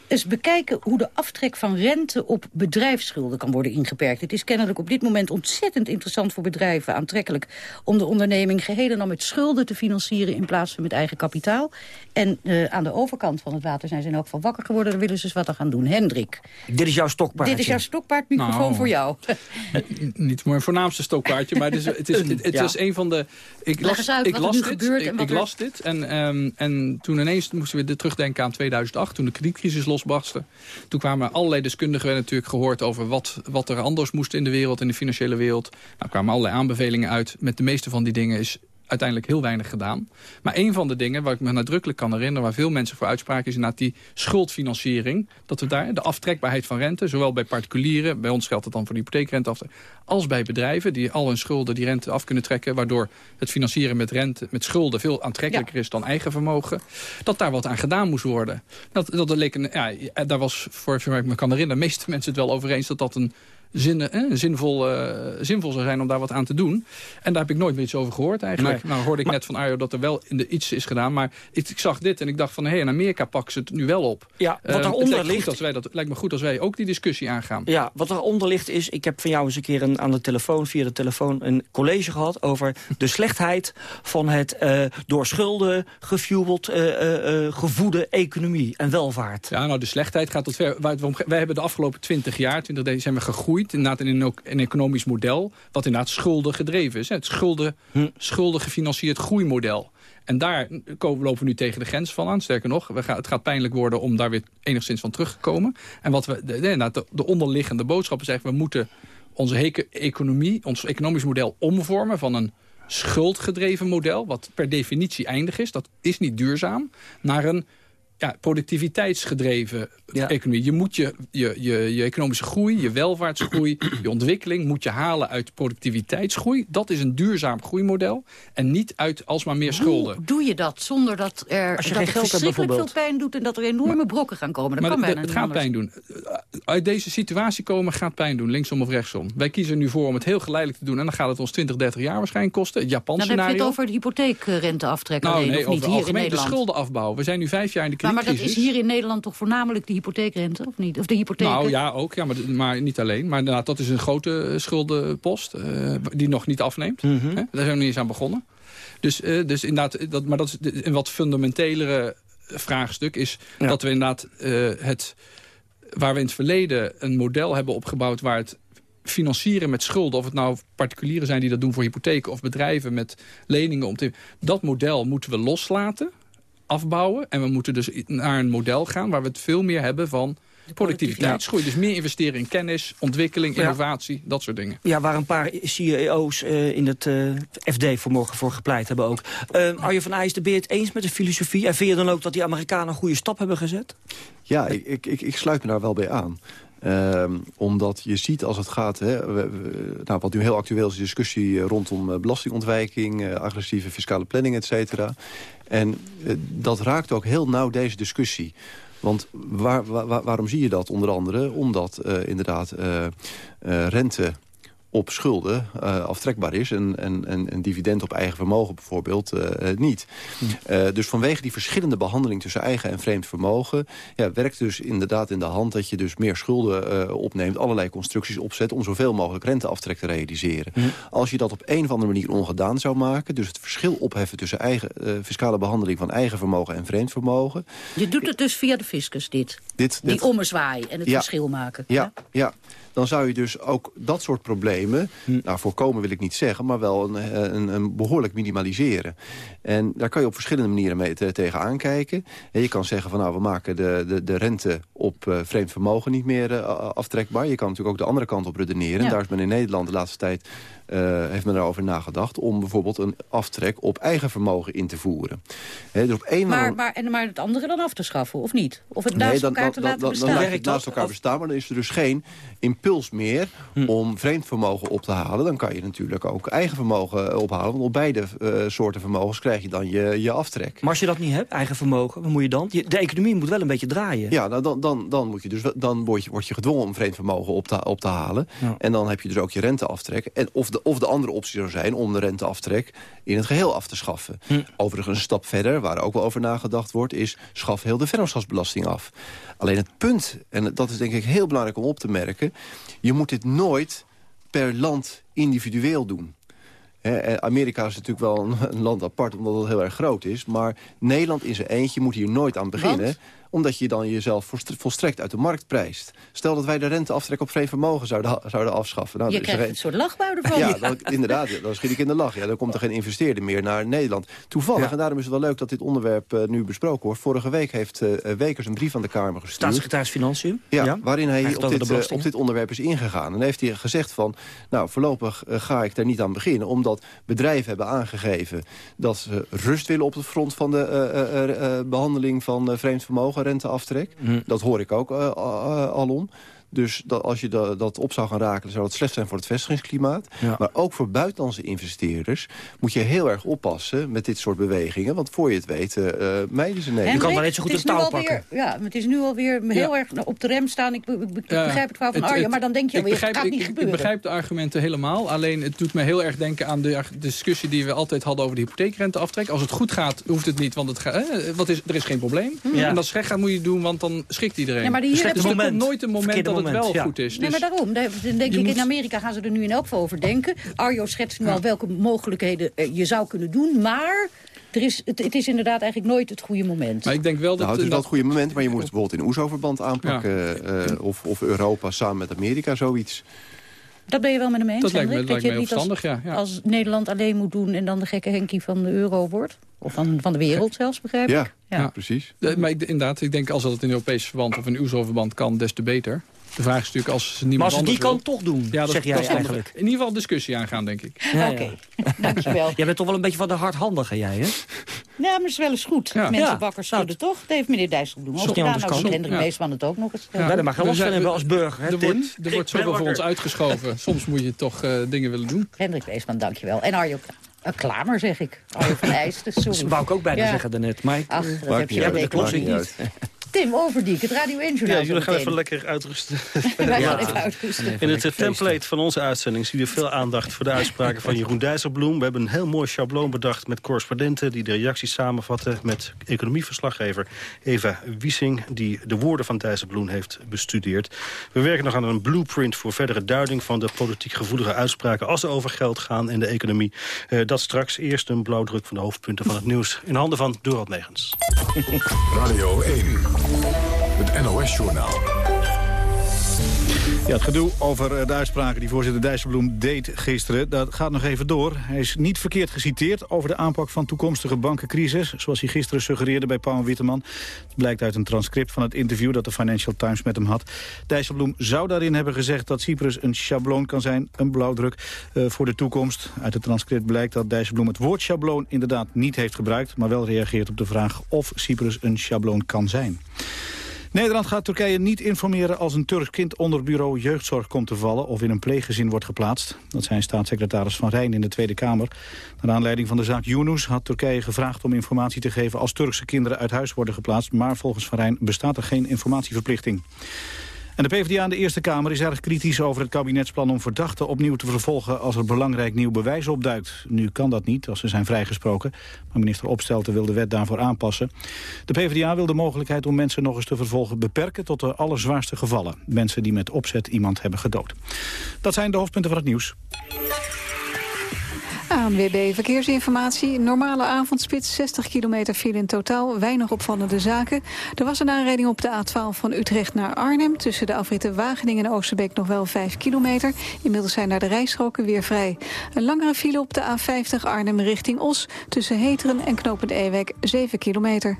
eens bekijken hoe de aftrek van rente op bedrijfsschulden kan worden ingeperkt. Het is kennelijk op dit moment ontzettend interessant voor bedrijven, aantrekkelijk... om de onderneming geheel en al met schulden te financieren in plaats van met eigen kapitaal. En uh, aan de overkant van het water zijn ze in elk geval wakker geworden. Daar willen ze eens wat aan gaan doen. Hendrik. Dit is jouw stokpaardje. Dit is jouw stokpaard, microfoon nou, voor jou. niet mijn voornaamste stokpaardje, maar het is, het is, het, het ja. is een van de... Ik las, uit, ik las dit, ik, ik las dit en, um, en toen ineens moesten we terugdenken aan 2008... toen de kredietcrisis losbarstte. Toen kwamen allerlei deskundigen natuurlijk gehoord over wat, wat er anders moest in de wereld, in de financiële wereld. Nou kwamen allerlei aanbevelingen uit. Met de meeste van die dingen is uiteindelijk heel weinig gedaan. Maar een van de dingen waar ik me nadrukkelijk kan herinneren... waar veel mensen voor uitspraken is inderdaad die schuldfinanciering. Dat we daar de aftrekbaarheid van rente, zowel bij particulieren... bij ons geldt het dan voor de hypotheekrente af, als bij bedrijven die al hun schulden die rente af kunnen trekken... waardoor het financieren met, rente, met schulden veel aantrekkelijker is dan eigen vermogen... dat daar wat aan gedaan moest worden. Dat, dat leek een, ja, daar was, voor zover ik me kan herinneren... de meeste mensen het wel over eens dat dat een zin, eh, zinvol, eh, zinvol zou zijn om daar wat aan te doen. En daar heb ik nooit meer iets over gehoord eigenlijk. Nee. Nou hoorde ik Maar- net van Arjo dat er wel in de iets is gedaan. Maar ik, ik zag dit en ik dacht van... hé, hey, in Amerika pakken ze het nu wel op. Ja, wat Eh, daaronder het lijkt, ligt- als wij dat, het lijkt me goed als wij ook die discussie aangaan. Ja, wat eronder ligt is... ik heb van jou eens een keer een, aan de telefoon, via de telefoon... een college gehad over de slechtheid van het eh, door schulden gefueled, eh, gevoede economie en welvaart. Ja, nou, de slechtheid gaat tot ver. Wij, wij hebben de afgelopen 20 jaar, 20 decade, zijn inderdaad in een, een economisch model, wat inderdaad schulden gedreven is. hè. Het schulden, schulden gefinancierd groeimodel. En daar komen, lopen we nu tegen de grens van aan. Sterker nog, we gaan, het gaat pijnlijk worden om daar weer enigszins van terug te komen. En wat we, de, de, de, de onderliggende boodschap is eigenlijk, we moeten onze economie, ons economisch model omvormen van een schuldgedreven model, wat per definitie eindig is, dat is niet duurzaam, naar een ja, productiviteitsgedreven economie. Je moet je, je, je, je economische groei, je welvaartsgroei, je ontwikkeling... moet je halen uit productiviteitsgroei. Dat is een duurzaam groeimodel. En niet uit alsmaar meer schulden. Hoe doe je dat zonder dat, er, Als je dat geen geld hebt verschrikkelijk veel pijn doet... en dat er enorme brokken gaan komen? Dat Maar kan het, bijna het niet gaat anders. pijn doen. Uit deze situatie komen gaat pijn doen, linksom of rechtsom. Wij kiezen nu voor om het heel geleidelijk te doen... en dan gaat het ons 20, 30 jaar waarschijnlijk kosten. Het Japan Dan heb je het over de hypotheekrenteaftrek nou, alleen, nee, of niet, over hier in algemeen de Nederland. schuldenafbouw. We zijn nu vijf jaar in de Maar, maar dat is hier in Nederland toch voornamelijk de hypotheekrente, of niet? Of de hypotheek? Nou ja, ook. Ja, maar, maar niet alleen. Maar inderdaad, dat is een grote schuldenpost eh, die nog niet afneemt. Hè? Daar zijn we niet eens aan begonnen. Dus, eh, dus inderdaad, eh, dat, maar dat is een wat fundamentelere vraagstuk is dat we inderdaad eh, het, waar we in het verleden een model hebben opgebouwd waar het financieren met schulden, of het nou particulieren zijn die dat doen voor hypotheken of bedrijven met leningen om te dat model moeten we loslaten, afbouwen en we moeten dus naar een model gaan waar we het veel meer hebben van productiviteitsgroei. Dus meer investeren in kennis, ontwikkeling, Ja. innovatie, dat soort dingen. Ja, waar een paar CEO's eh, in het eh, FD vanmorgen voor gepleit hebben ook. Uh, Arjen van Eijs, ben je het eens met de filosofie? En vind je dan ook dat die Amerikanen een goede stap hebben gezet? Ja, ik, ik, ik, ik sluit me daar wel bij aan. Ehm, omdat je ziet als het gaat... Hè, we- we- nou, wat nu heel actueel is, de discussie eh, rondom eh, belastingontwijking... eh, agressieve fiscale planning, et cetera. En eh, dat raakt ook heel nauw deze discussie. Want waar, waar- waarom zie je dat onder andere? Omdat eh, inderdaad eh, rente op schulden eh, aftrekbaar is... en, en, en, en dividend op eigen vermogen bijvoorbeeld eh, eh, niet. Eh, dus vanwege die verschillende behandeling tussen eigen en vreemd vermogen... Ja, werkt dus inderdaad in de hand dat je dus meer schulden eh, opneemt... allerlei constructies opzet om zoveel mogelijk renteaftrek te realiseren. Als je dat op een of andere manier ongedaan zou maken... dus het verschil opheffen tussen eigen, eh, fiscale behandeling van eigen vermogen en vreemd vermogen... Je doet het dus via de fiscus, dit. Dit, Die dit, ommezwaai en het Ja. verschil maken. ja, ja, dan zou je dus ook dat soort problemen... nou, voorkomen wil ik niet zeggen, maar wel een, eh, een, een behoorlijk minimaliseren. En daar kan je op verschillende manieren mee te, tegenaan kijken. En je kan zeggen van nou, we maken de, de, de rente op eh, vreemd vermogen niet meer eh, aftrekbaar. Je kan natuurlijk ook de andere kant op redeneren. Ja. Daar is men in Nederland de laatste tijd... eh, heeft men erover nagedacht om bijvoorbeeld een aftrek op eigen vermogen in te voeren. Hè, dus op een Maar, maar, en maar het andere dan af te schaffen, of niet? Of het Nee, naast dan, elkaar dan, te dan, laten dan, dan bestaan? je het naast elkaar bestaan, maar dan is er dus geen impuls meer om vreemd vermogen op te halen. Dan kan je natuurlijk ook eigen vermogen eh, ophalen. Want op beide eh, soorten vermogens krijg je dan je, je aftrek. Maar als je dat niet hebt, eigen vermogen, wat moet je dan? De economie moet wel een beetje draaien. Ja, nou, dan, dan, dan, moet je dus, dan word, je, word je gedwongen om vreemd vermogen op te, op te halen. Ja. En dan heb je dus ook je renteaftrek. En of, de, of de andere optie zou zijn om de renteaftrek in het geheel af te schaffen. Overigens een stap verder, waar ook wel over nagedacht wordt... is schaf heel de vennootschapsbelasting af. Alleen het punt, en dat is denk ik heel belangrijk om op te merken... je moet dit nooit per land individueel doen. Amerika is natuurlijk wel een, een land apart, omdat het heel erg groot is. Maar Nederland in zijn eentje moet hier nooit aan beginnen. Want? Omdat je dan jezelf volstre- volstrekt uit de markt prijst. Stel dat wij de renteaftrek op vreemd vermogen zouden, zouden afschaffen. Nou, je er krijgt geen- een soort lachbui ervan. ja, dan, inderdaad, dan schiet ik in de lach. Ja, dan komt er geen investeerder meer naar Nederland. Toevallig, Ja. en daarom is het wel leuk dat dit onderwerp eh, nu besproken wordt. Vorige week heeft eh, Wekers een brief aan de Kamer gestuurd. Staatssecretaris Financiën. Ja, waarin hij op dit, eh, op dit onderwerp is ingegaan. En heeft hij gezegd van, nou voorlopig ga ik daar niet aan beginnen. Omdat bedrijven hebben aangegeven dat ze rust willen op het front van de eh, eh, eh, eh, behandeling van vreemd vermogen, renteaftrek. Mhm. Dat hoor ik ook eh, eh, alom. Dus dat, als je dat, dat op zou gaan raken, zou dat slecht zijn voor het vestigingsklimaat. Maar ook voor buitenlandse investeerders moet je heel erg oppassen met dit soort bewegingen. Want voor je het weet, uh, mijden ze nee. Je kan maar net zo goed een touw pakken. ja, het is nu alweer heel erg op de rem staan. Ik, begrijp het verhaal van Arjen, maar dan denk je alweer, het gaat niet gebeuren. Ik begrijp de argumenten helemaal. Alleen het doet me heel erg denken aan de discussie die we altijd hadden over de hypotheekrenteaftrek. Als het goed gaat, hoeft het niet, want het gaat, wat is, er is geen probleem. En als het slecht gaat, moet je het doen, want dan schikt iedereen. Ja, maar die hier dus er komt nooit een moment dat het wel goed is. Nee, maar dus daarom. Dan denk ik, in Amerika gaan ze er nu in elk geval over denken. Arjo schetst nu al welke mogelijkheden je zou kunnen doen, maar... Er is, het, het, is inderdaad eigenlijk nooit het goede moment. Maar ik denk wel dat... Nou, het is wel het goede moment, maar je moet het bijvoorbeeld in OESO-verband aanpakken. Uh, of, of Europa samen met Amerika zoiets. Dat ben je wel met hem eens, Dat lijkt me, dat je niet als, ja, als, Nederland alleen moet doen... en dan de gekke Henkie van de euro wordt? Of van, van de wereld zelfs, begrijp ik? Ja, ja. precies. maar ik, inderdaad, ik denk als dat in Europees verband of in USO-verband kan, des te beter. De vraag is natuurlijk als niemand Maar als ze die kan toch doen, ja, dat, zeg jij eigenlijk. In ieder geval discussie aangaan, denk ik. Ja, Oké, dankjewel. jij bent toch wel een beetje van de hardhandige, jij, hè? Ja, maar het is wel eens goed. Ja. Mensen ja. wakker schudden, toch? Dat heeft meneer Dijsselbloem ook gedaan. Nou doet Hendrik Meesman het ook nog eens. Ja, daar mag je last van hebben als burger, hè, er Tim? Wordt, er wordt zoveel voor ons uitgeschoven. Soms moet je toch uh, dingen willen doen. Hendrik Meesman, dankjewel. En Arjo een klamer, zeg ik. Arjo van sorry. Dat wou ik ook bijna ja. zeggen daarnet. Maar ik, Ach, dat heb je ja, dat klopt niet. Tim Overdiek, het Radio 1 Journaal. Ja, jullie gaan even lekker uitrusten. Wij gaan even uitrusten. In het template van onze uitzending zie je veel aandacht voor de uitspraken van Jeroen Dijsselbloem. We hebben een heel mooi schabloon bedacht met correspondenten die de reacties samenvatten. Met economieverslaggever Eva Wiesing die de woorden van Dijsselbloem heeft bestudeerd. We werken nog aan een blueprint voor verdere duiding van de politiek gevoelige uitspraken als ze over geld gaan en de economie. Uh, dat straks eerst een blauwdruk van de hoofdpunten van het nieuws in handen van Dorald Megens. Radio 1. Het NOS-journaal. Het gedoe over eh, de uitspraken die voorzitter Dijsselbloem deed gisteren... dat gaat nog even door. Hij is niet verkeerd geciteerd over de aanpak van toekomstige bankencrisis... zoals hij gisteren suggereerde bij Paul Witteman. Het blijkt uit een transcript van het interview dat de Financial Times met hem had. Dijsselbloem zou daarin hebben gezegd dat Cyprus een schabloon kan zijn... een blauwdruk uh, voor de toekomst. Uit het transcript blijkt dat Dijsselbloem het woord schabloon inderdaad niet heeft gebruikt... maar wel reageert op de vraag of Cyprus een schabloon kan zijn. Nederland gaat Turkije niet informeren als een Turks kind onder bureau jeugdzorg komt te vallen of in een pleeggezin wordt geplaatst. Dat zijn staatssecretaris Van Rijn in de Tweede Kamer. Naar aanleiding van de zaak Yunus had Turkije gevraagd om informatie te geven als Turkse kinderen uit huis worden geplaatst. Maar volgens Van Rijn bestaat er geen informatieverplichting. En de PvdA in de Eerste Kamer is erg kritisch over het kabinetsplan om verdachten opnieuw te vervolgen als er belangrijk nieuw bewijs opduikt. Nu kan dat niet als ze zijn vrijgesproken, maar minister Opstelten wil de wet daarvoor aanpassen. De PvdA wil de mogelijkheid om mensen nog eens te vervolgen beperken tot de allerzwaarste gevallen. Mensen die met opzet iemand hebben gedood. Dat zijn de hoofdpunten van het nieuws. ANWB Verkeersinformatie. Normale avondspits, 60 kilometer file in totaal. Weinig opvallende zaken. Er was een aanrijding op de A12 van Utrecht naar Arnhem. Tussen de afritten Wageningen en Oosterbeek nog wel 5 kilometer. Inmiddels zijn naar de rijstroken weer vrij. Een langere file op de A50 Arnhem richting Os. Tussen Heteren en Knopend Ewek 7 kilometer.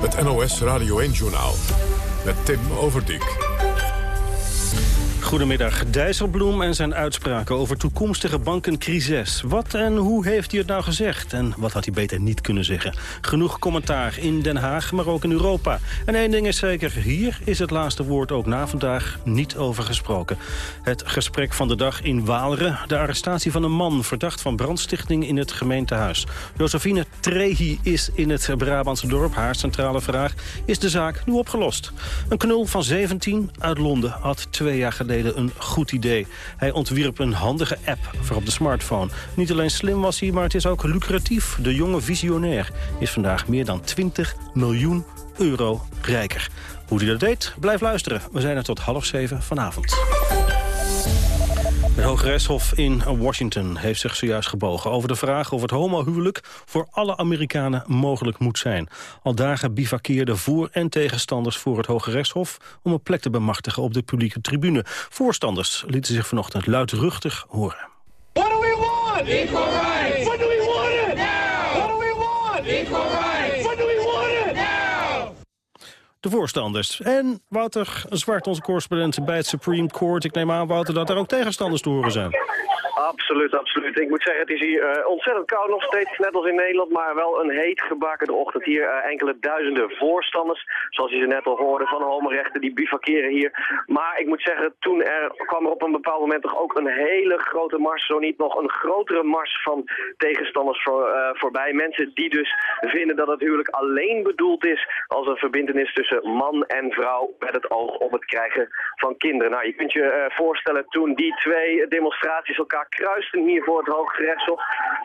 Het NOS Radio 1-journaal. Met Tim Overdijk. Goedemiddag. Dijsselbloem en zijn uitspraken over toekomstige bankencrisis. Wat en hoe heeft hij het nou gezegd? En wat had hij beter niet kunnen zeggen? Genoeg commentaar in Den Haag, maar ook in Europa. En één ding is zeker, hier is het laatste woord ook na vandaag niet over gesproken. Het gesprek van de dag in Waalre. De arrestatie van een man verdacht van brandstichting in het gemeentehuis. Josephine Trehi is in het Brabantse dorp. Haar centrale vraag, is de zaak nu opgelost? Een knul van 17 uit Londen had twee jaar geleden een goed idee. Hij ontwierp een handige app voor op de smartphone. Niet alleen slim was hij, maar het is ook lucratief. De jonge visionair is vandaag meer dan 20 miljoen euro rijker. Hoe hij dat deed? Blijf luisteren. We zijn er tot half zeven vanavond. Het Hoge Rechtshof in Washington heeft zich zojuist gebogen... over de vraag of het homohuwelijk voor alle Amerikanen mogelijk moet zijn. Al dagen bivakkeerden voor- en tegenstanders voor het Hoge Rechtshof... om een plek te bemachtigen op de publieke tribune. Voorstanders lieten zich vanochtend luidruchtig horen. What do we want? Equal rights. What do we want it? Now. What do we want? Equal rights. What do we want it? Now. De voorstanders. En Wouter Zwart, onze correspondent bij het Supreme Court. Ik neem aan, Wouter, dat er ook tegenstanders te horen zijn. Absoluut, absoluut. Ik moet zeggen, het is hier eh, ontzettend koud nog steeds, net als in Nederland, maar wel een heet gebakerde ochtend hier. Eh, enkele duizenden voorstanders, zoals je ze net al hoorde, van homorechten, die bivakeren hier. Maar ik moet zeggen, toen er kwam er op een bepaald moment toch ook een hele grote mars, zo niet nog een grotere mars van tegenstanders voor, eh, voorbij. Mensen die dus vinden dat het huwelijk alleen bedoeld is als een verbindenis tussen man en vrouw met het oog op het krijgen van kinderen. Nou, je kunt je voorstellen, toen die twee demonstraties elkaar kruisten hier voor het Hooggerechtshof,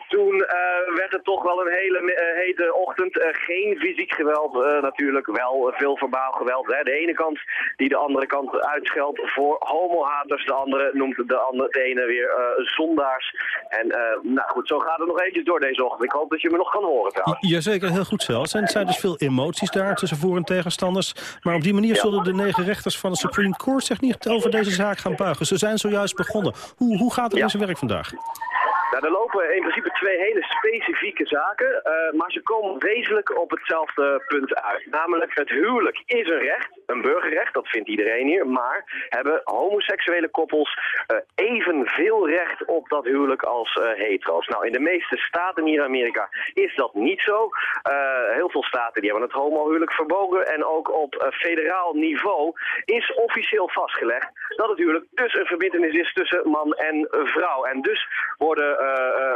toen eh, werd het toch wel een hele eh, hete ochtend. Eh, geen fysiek geweld natuurlijk, wel veel verbaal geweld. Hè. De ene kant die de andere kant uitscheldt voor homohaters, de andere noemt de, andere, de ene weer zondaars. En nou goed, zo gaat het nog eventjes door deze ochtend. Ik hoop dat je me nog kan horen trouwens. Jazeker, heel goed zelfs. En er zijn dus veel emoties daar tussen voor- en tegenstanders. Maar op die manier zullen de negen rechters van de Supreme Court zich niet over deze zaak gaan buigen. Ze zijn zojuist begonnen. Hoe, hoe gaat het in zijn werk vandaag? Nou, er lopen in principe twee hele specifieke zaken, eh, maar ze komen wezenlijk op hetzelfde punt uit. Namelijk, het huwelijk is een recht, een burgerrecht, dat vindt iedereen hier, maar hebben homoseksuele koppels eh, evenveel recht op dat huwelijk als eh, hetero's. Nou, in de meeste staten hier in Amerika is dat niet zo. Heel veel staten die hebben het homohuwelijk verboden en ook op federaal niveau is officieel vastgelegd dat het huwelijk dus een verbindenis is tussen man en vrouw. En dus worden,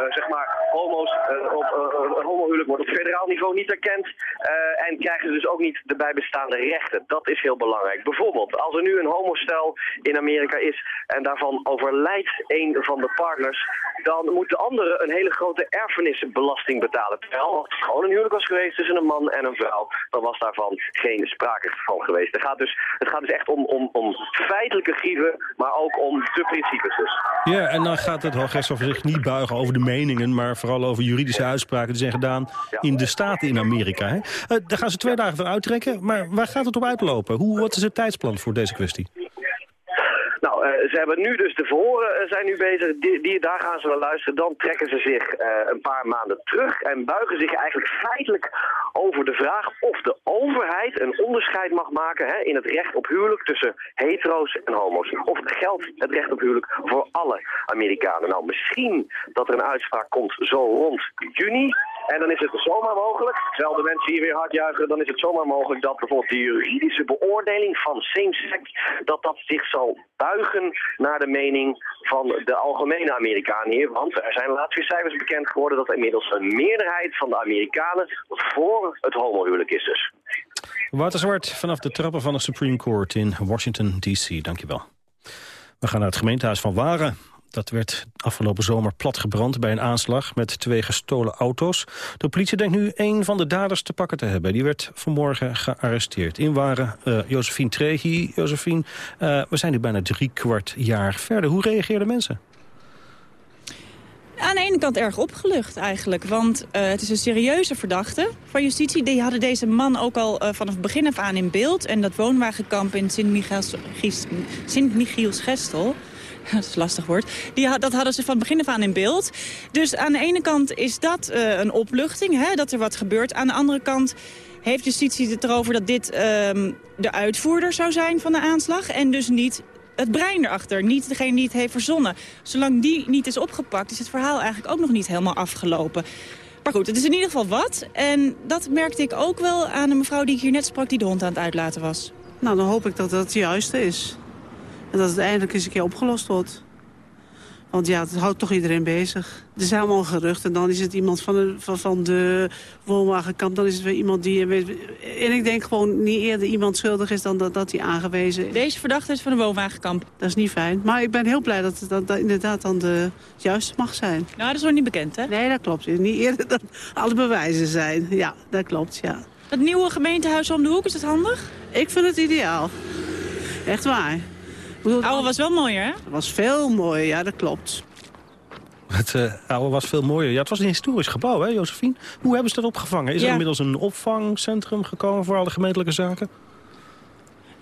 zeg maar, homo's eh, op eh, een homohuwelijk wordt op federaal niveau niet erkend eh, en krijgen ze dus ook niet de bijbestaande rechten. Dat is heel belangrijk. Bijvoorbeeld, als er nu een homostel in Amerika is en daarvan overlijdt een van de partners, dan moet de andere een hele grote erfenisbelasting betalen. Terwijl als het gewoon een huwelijk was geweest tussen een man en een vrouw, dan was daarvan geen sprake van geweest. Het gaat dus, het gaat dus echt om, om, om feitelijke grieven, maar ook om de principes dus. Ja, en dan gaat het Hooggerechtshof zich niet over de meningen... maar vooral over juridische uitspraken die zijn gedaan in de staten in Amerika. Hè? Eh, daar gaan ze twee dagen voor uittrekken. Maar waar gaat het op uitlopen? Hoe, wat is het tijdsplan voor deze kwestie? Eh, ze hebben nu dus de verhoren eh, zijn nu bezig. Die, daar gaan ze naar luisteren. Dan trekken ze zich eh, een paar maanden terug en buigen zich eigenlijk feitelijk over de vraag of de overheid een onderscheid mag maken hè, in het recht op huwelijk tussen hetero's en homo's. Of geldt het recht op huwelijk voor alle Amerikanen. Nou, misschien dat er een uitspraak komt zo rond juni. En dan is het zomaar mogelijk, terwijl de mensen hier weer hard juichen, dan is het zomaar mogelijk dat bijvoorbeeld de juridische beoordeling van same-sex, dat dat zich zal buigen naar de mening van de algemene Amerikanen hier. Want er zijn laatst weer cijfers bekend geworden dat inmiddels een meerderheid van de Amerikanen voor het homohuwelijk is dus. Wouter vanaf de trappen van de Supreme Court in Washington, D.C. Dankjewel. We gaan naar het gemeentehuis van Waren. Dat werd afgelopen zomer platgebrand bij een aanslag met twee gestolen auto's. De politie denkt nu één van de daders te pakken te hebben. Die werd vanmorgen gearresteerd. In Waren uh, Josephine Trehi. Josephine, uh, we zijn nu bijna drie kwart jaar verder. Hoe reageerden mensen? Aan de ene kant erg opgelucht eigenlijk, want uh, het is een serieuze verdachte van justitie. Die hadden deze man ook al uh, vanaf begin af aan in beeld. En dat woonwagenkamp in Sint-Michiels-Gestel... dat is een lastig woord. Die, dat hadden ze van begin af aan in beeld. Dus aan de ene kant is dat uh, een opluchting, hè, dat er wat gebeurt. Aan de andere kant heeft justitie het erover dat dit uh, de uitvoerder zou zijn van de aanslag... en dus niet het brein erachter, niet degene die het heeft verzonnen. Zolang die niet is opgepakt, is het verhaal eigenlijk ook nog niet helemaal afgelopen. Maar goed, het is in ieder geval wat. En dat merkte ik ook wel aan een mevrouw die ik hier net sprak... die de hond aan het uitlaten was. Nou, dan hoop ik dat dat het juiste is. En dat het eindelijk eens een keer opgelost wordt. Want ja, het houdt toch iedereen bezig. Er zijn allemaal geruchten. Dan is het iemand van de, van, van de woonwagenkamp. Dan is het weer iemand die... En ik denk gewoon niet eerder iemand schuldig is dan dat, dat hij aangewezen is. Deze verdachte is van de woonwagenkamp. Dat is niet fijn. Maar ik ben heel blij dat het dat, dat inderdaad dan de juiste mag zijn. Nou, dat is nog niet bekend, hè? Nee, dat klopt. Niet eerder dan alle bewijzen zijn. Ja, dat klopt, ja. Het nieuwe gemeentehuis om de hoek, is dat handig? Ik vind het ideaal. Echt waar. Het oude was wel mooier, hè? Het was veel mooier, ja, dat klopt. Het uh, oude was veel mooier. Ja, het was een historisch gebouw, hè, Josephine? Hoe hebben ze dat opgevangen? Is ja. er inmiddels een opvangcentrum gekomen voor alle gemeentelijke zaken?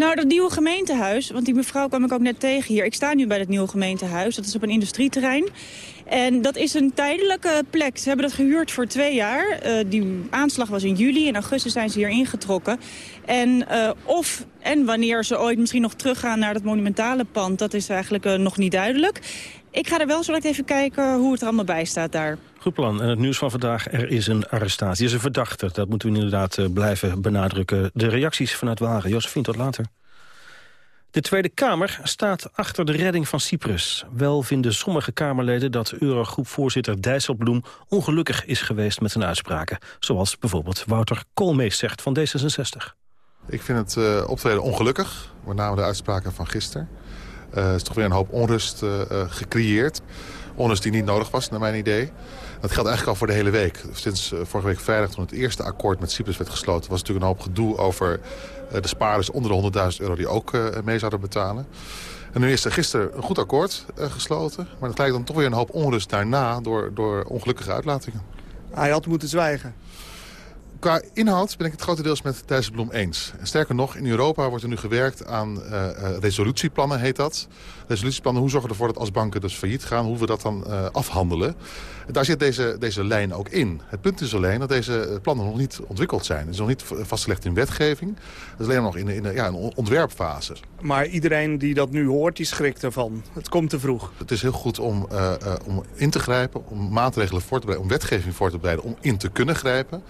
Nou, dat nieuwe gemeentehuis, want die mevrouw kwam ik ook net tegen hier. Ik sta nu bij het nieuwe gemeentehuis, dat is op een industrieterrein. En dat is een tijdelijke plek. Ze hebben dat gehuurd voor twee jaar. Uh, die aanslag was in juli, in augustus zijn ze hier ingetrokken. En, eh, of, en wanneer ze ooit misschien nog teruggaan naar dat monumentale pand... dat is eigenlijk eh, nog niet duidelijk. Ik ga er wel zo even kijken hoe het er allemaal bij staat daar. Goed plan. En het nieuws van vandaag, er is een arrestatie. Er is een verdachte. Dat moeten we inderdaad eh, blijven benadrukken. De reacties vanuit Wagen. Josephine, tot later. De Tweede Kamer staat achter de redding van Cyprus. Wel vinden sommige Kamerleden dat Eurogroepvoorzitter Dijsselbloem ongelukkig is geweest met zijn uitspraken. Zoals bijvoorbeeld Wouter Koolmees zegt van D66. Ik vind het uh, optreden ongelukkig, met name de uitspraken van gisteren. Uh, is toch weer een hoop onrust uh, gecreëerd. Onrust die niet nodig was, naar mijn idee. Dat geldt eigenlijk al voor de hele week. Sinds vorige week vrijdag, toen het eerste akkoord met Cyprus werd gesloten... was natuurlijk een hoop gedoe over de spaarders onder de 100.000 euro... die ook mee zouden betalen. En nu is er gisteren een goed akkoord gesloten. Maar dat lijkt dan toch weer een hoop onrust daarna... door, door ongelukkige uitlatingen. Hij had moeten zwijgen. Qua inhoud ben ik het grotendeels met Dijsselbloem eens. En sterker nog, in Europa wordt er nu gewerkt aan uh, resolutieplannen, heet dat. Resolutieplannen, hoe zorgen we ervoor dat als banken dus failliet gaan, hoe we dat dan uh, afhandelen. En daar zit deze, deze lijn ook in. Het punt is alleen dat deze plannen nog niet ontwikkeld zijn. Het is nog niet vastgelegd in wetgeving. Dat is alleen nog in, in ja, een ontwerpfase. Maar iedereen die dat nu hoort, die schrikt ervan. Het komt te vroeg. Het is heel goed om, uh, om in te grijpen, om maatregelen voor te bereiden, om wetgeving voor te bereiden, om in te kunnen grijpen.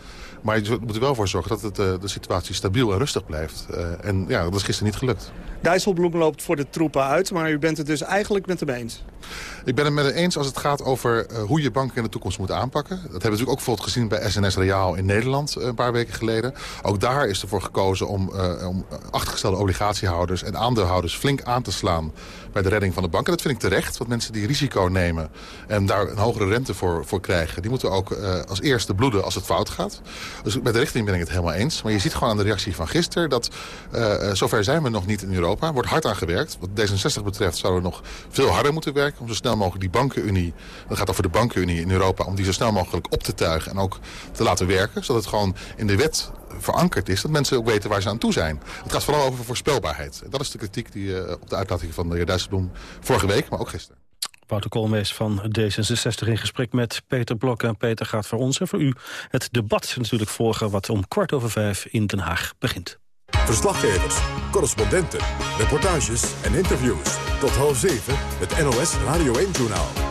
Maar je moet er wel voor zorgen dat het, uh, de situatie stabiel en rustig blijft. Uh, en ja, dat is gisteren niet gelukt. Dijsselbloem loopt voor de troepen uit, maar u bent het dus eigenlijk met hem eens? Ik ben het met hem eens als het gaat over uh, hoe je banken in de toekomst moet aanpakken. Dat hebben we natuurlijk ook bijvoorbeeld gezien bij SNS Reaal in Nederland een paar weken geleden. Ook daar is ervoor gekozen om, om achtergestelde obligatiehouders en aandeelhouders flink aan te slaan bij de redding van de banken. Dat vind ik terecht, want mensen die risico nemen en daar een hogere rente voor, voor krijgen... die moeten ook uh, als eerste bloeden als het fout gaat. Dus met de richting ben ik het helemaal eens. Maar je ziet gewoon aan de reactie van gisteren dat uh, zover zijn we nog niet in Europa. Wordt hard aan gewerkt. Wat D66 betreft zouden we nog veel harder moeten werken... om zo snel mogelijk die bankenunie, dat gaat over de bankenunie in Europa... om die zo snel mogelijk op te tuigen en ook te laten werken. Zodat het gewoon in de wet verankerd is. Dat mensen ook weten waar ze aan toe zijn. Het gaat vooral over voorspelbaarheid. Dat is de kritiek die uh, op de uitlating van de heer Dijsselbloem vorige week, maar ook gisteren. Wouter Koolmees van D66 in gesprek met Peter Blok. En Peter gaat voor ons en voor u het debat natuurlijk volgen... wat om kwart over vijf in Den Haag begint. Verslaggevers, correspondenten, reportages en interviews. Tot half zeven het NOS Radio 1-journaal.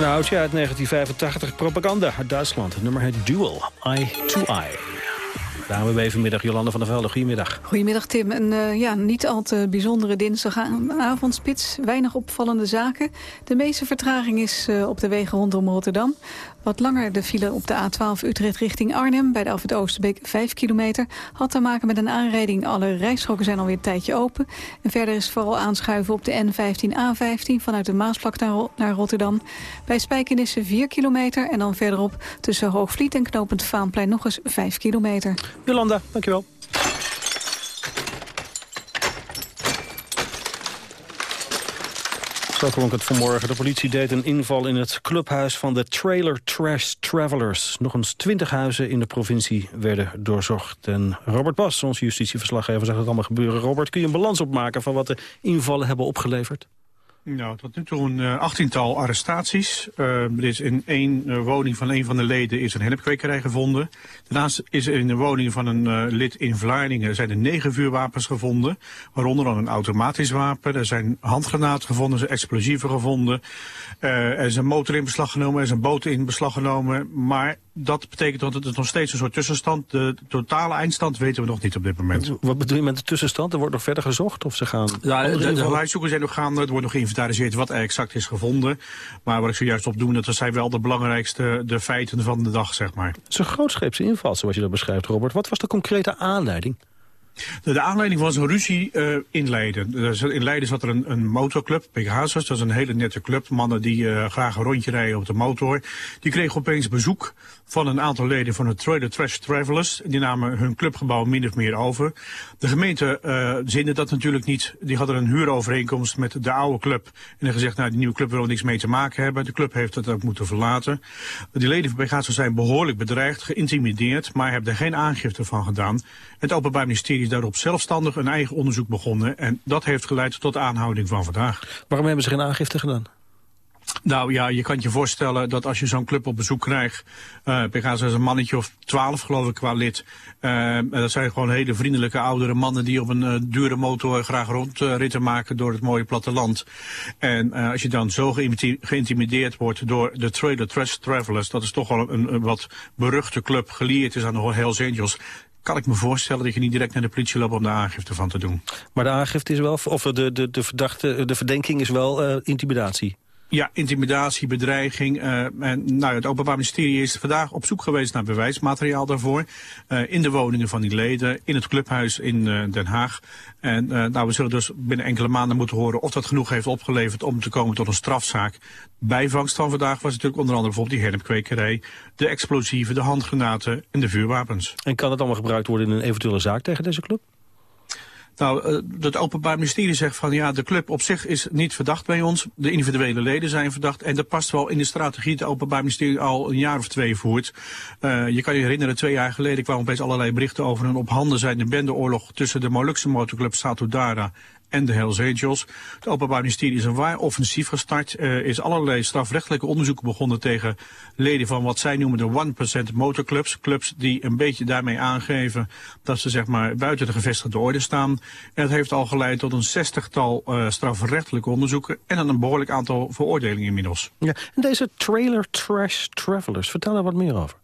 Een oudje uit 1985, propaganda uit Duitsland. Nummer heet Duel, Eye to Eye. De ANWB vanmiddag, Jolande van der Velde. Goedemiddag. Goedemiddag Tim. Een uh, ja, niet al te bijzondere dinsdagavondspits. Weinig opvallende zaken. De meeste vertraging is uh, op de wegen rondom Rotterdam. Wat langer de file op de A12 Utrecht richting Arnhem... bij de Alfred Oosterbeek 5 kilometer... had te maken met een aanrijding. Alle rijstroken zijn alweer een tijdje open. En verder is vooral aanschuiven op de N15A15... vanuit de Maasvlak naar, Rotterdam. Bij Spijkenisse 4 kilometer. En dan verderop tussen Hoogvliet en Knopend Vaanplein nog eens 5 kilometer. Jolanda, dankjewel. Zo klonk het vanmorgen. De politie deed een inval in het clubhuis van de Trailer Trash Travelers. Nog eens twintig huizen in de provincie werden doorzocht. En Robert Bas, onze justitieverslaggever, zag het allemaal gebeuren. Robert, kun je een balans opmaken van wat de invallen hebben opgeleverd? Nou, tot nu toe een achttiental arrestaties. Uh, er is in één uh, woning van een van de leden is een hennepkwekerij gevonden. Daarnaast is er in de woning van een lid in Vlaardingen zijn er negen vuurwapens gevonden. Waaronder dan een automatisch wapen. Er zijn handgranaten gevonden, er zijn explosieven gevonden. er is een motor in beslag genomen, er is een boot in beslag genomen. Maar dat betekent dat het nog steeds een soort tussenstand. De totale eindstand weten we nog niet op dit moment. Wat bedoel je met de tussenstand? Er wordt nog verder gezocht? Of ze gaan... Ja, de, de, zijn nog gaande. Het wordt nog geïnventariseerd wat er exact is gevonden. Maar wat ik zojuist op doe, dat zijn wel de belangrijkste de feiten van de dag, zeg maar. Het is een grootscheepse inval, zoals je dat beschrijft, Robert. Wat was de concrete aanleiding? De, de, aanleiding was een ruzie uh, in Leiden. In Leiden zat er een, een motorclub, Pegasus. Dat is een hele nette club. Mannen die uh, graag een rondje rijden op de motor. Die kregen opeens bezoek van een aantal leden van het Trailer Trash Travelers. Die namen hun clubgebouw min of meer over. De gemeente uh, zinde dat natuurlijk niet. Die hadden een huurovereenkomst met de oude club. En hebben gezegd, nou die nieuwe club wil niks mee te maken hebben. De club heeft het ook moeten verlaten. Die leden van Pegasus zijn behoorlijk bedreigd, geïntimideerd. Maar hebben er geen aangifte van gedaan. Het Openbaar Ministerie is daarop zelfstandig een eigen onderzoek begonnen. En dat heeft geleid tot de aanhouding van vandaag. Waarom hebben ze geen aangifte gedaan? Nou ja, je kan je voorstellen dat als je zo'n club op bezoek krijgt... Uh, Pegasus is een mannetje of twaalf geloof ik qua lid. Uh, dat zijn gewoon hele vriendelijke oudere mannen... die op een uh, dure motor graag rondritten maken door het mooie platteland. En als je dan zo geïntimideerd wordt door de Trailer Trash Travelers... dat is toch wel een, een wat beruchte club, gelieerd is aan de Hells Angels kan ik me voorstellen dat je niet direct naar de politie loopt om de aangifte van te doen. Maar de aangifte is wel, of de, de, de, verdachte, de verdenking is wel uh, intimidatie? Ja, intimidatie, bedreiging. Uh, en, nou, het Openbaar Ministerie is vandaag op zoek geweest naar bewijsmateriaal daarvoor. Uh, in de woningen van die leden, in het clubhuis in uh, Den Haag. En nou, we zullen dus binnen enkele maanden moeten horen of dat genoeg heeft opgeleverd om te komen tot een strafzaak. Bijvangst van vandaag was natuurlijk onder andere bijvoorbeeld die hennepkwekerij, de explosieven, de handgranaten en de vuurwapens. En kan het allemaal gebruikt worden in een eventuele zaak tegen deze club? Nou, het Openbaar Ministerie zegt van ja, de club op zich is niet verdacht bij ons. De individuele leden zijn verdacht. En dat past wel in de strategie die het Openbaar Ministerie al een jaar of twee voert. Uh, je kan je herinneren, twee jaar geleden kwamen opeens allerlei berichten over een op handen zijnde bendeoorlog tussen de Molukse motorclub Satudara en de Hells Angels. Het Openbaar Ministerie is een waar offensief gestart. Er uh, is allerlei strafrechtelijke onderzoeken begonnen tegen leden van wat zij noemen de 1% motorclubs. Clubs die een beetje daarmee aangeven dat ze zeg maar buiten de gevestigde orde staan. En dat heeft al geleid tot een zestigtal uh, strafrechtelijke onderzoeken en dan een behoorlijk aantal veroordelingen inmiddels. Ja, en deze trailer trash travelers, vertel daar wat meer over.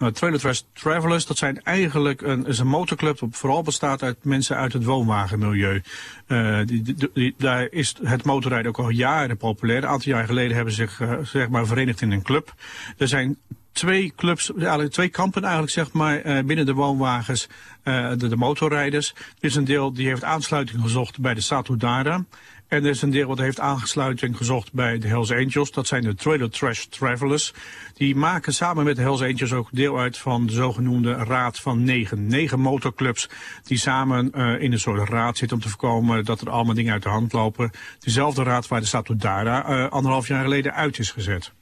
Nou, Trailer Trash Travelers, dat zijn eigenlijk een, is een motorclub dat vooral bestaat uit mensen uit het woonwagenmilieu. Uh, die, daar is het motorrijden ook al jaren populair. Een aantal jaar geleden hebben ze zich uh, zeg maar verenigd in een club. Er zijn twee clubs, eigenlijk twee kampen eigenlijk zeg maar uh, binnen de woonwagens, de, de motorrijders. Er is een deel die heeft aansluiting gezocht bij de Satudara. En er is een deel wat heeft aangesluiting gezocht bij de Hells Angels. Dat zijn de Trailer Trash Travelers. Die maken samen met de Hells Angels ook deel uit van de zogenoemde Raad van Negen. Negen motorclubs die samen uh, in een soort raad zitten om te voorkomen dat er allemaal dingen uit de hand lopen. Dezelfde raad waar de Statudara uh, anderhalf jaar geleden uit is gezet.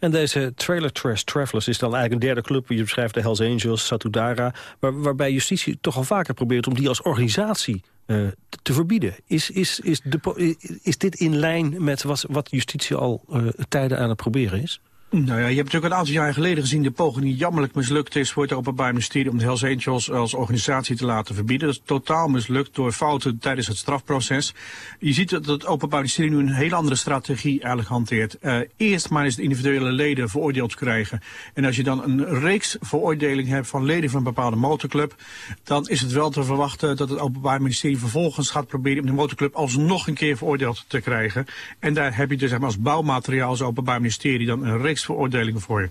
En deze Trailer Trash Travelers is dan eigenlijk een derde club. Je beschrijft de Hells Angels, Satudara. Waar, waarbij justitie toch al vaker probeert om die als organisatie uh, te verbieden. Is, is, is, de, is dit in lijn met wat, wat justitie al uh, tijden aan het proberen is? Nou ja, je hebt natuurlijk een aantal jaar geleden gezien de poging die jammerlijk mislukt is voor het Openbaar Ministerie om de Hells Angels als organisatie te laten verbieden. Dat is totaal mislukt door fouten tijdens het strafproces. Je ziet dat het Openbaar Ministerie nu een hele andere strategie eigenlijk hanteert. Uh, eerst maar eens de individuele leden veroordeeld krijgen. En als je dan een reeks veroordelingen hebt van leden van een bepaalde motorclub, dan is het wel te verwachten dat het Openbaar Ministerie vervolgens gaat proberen om de motorclub alsnog een keer veroordeeld te krijgen. En daar heb je dus zeg maar, als bouwmateriaal als Openbaar Ministerie dan een reeks veroordelingen voor je.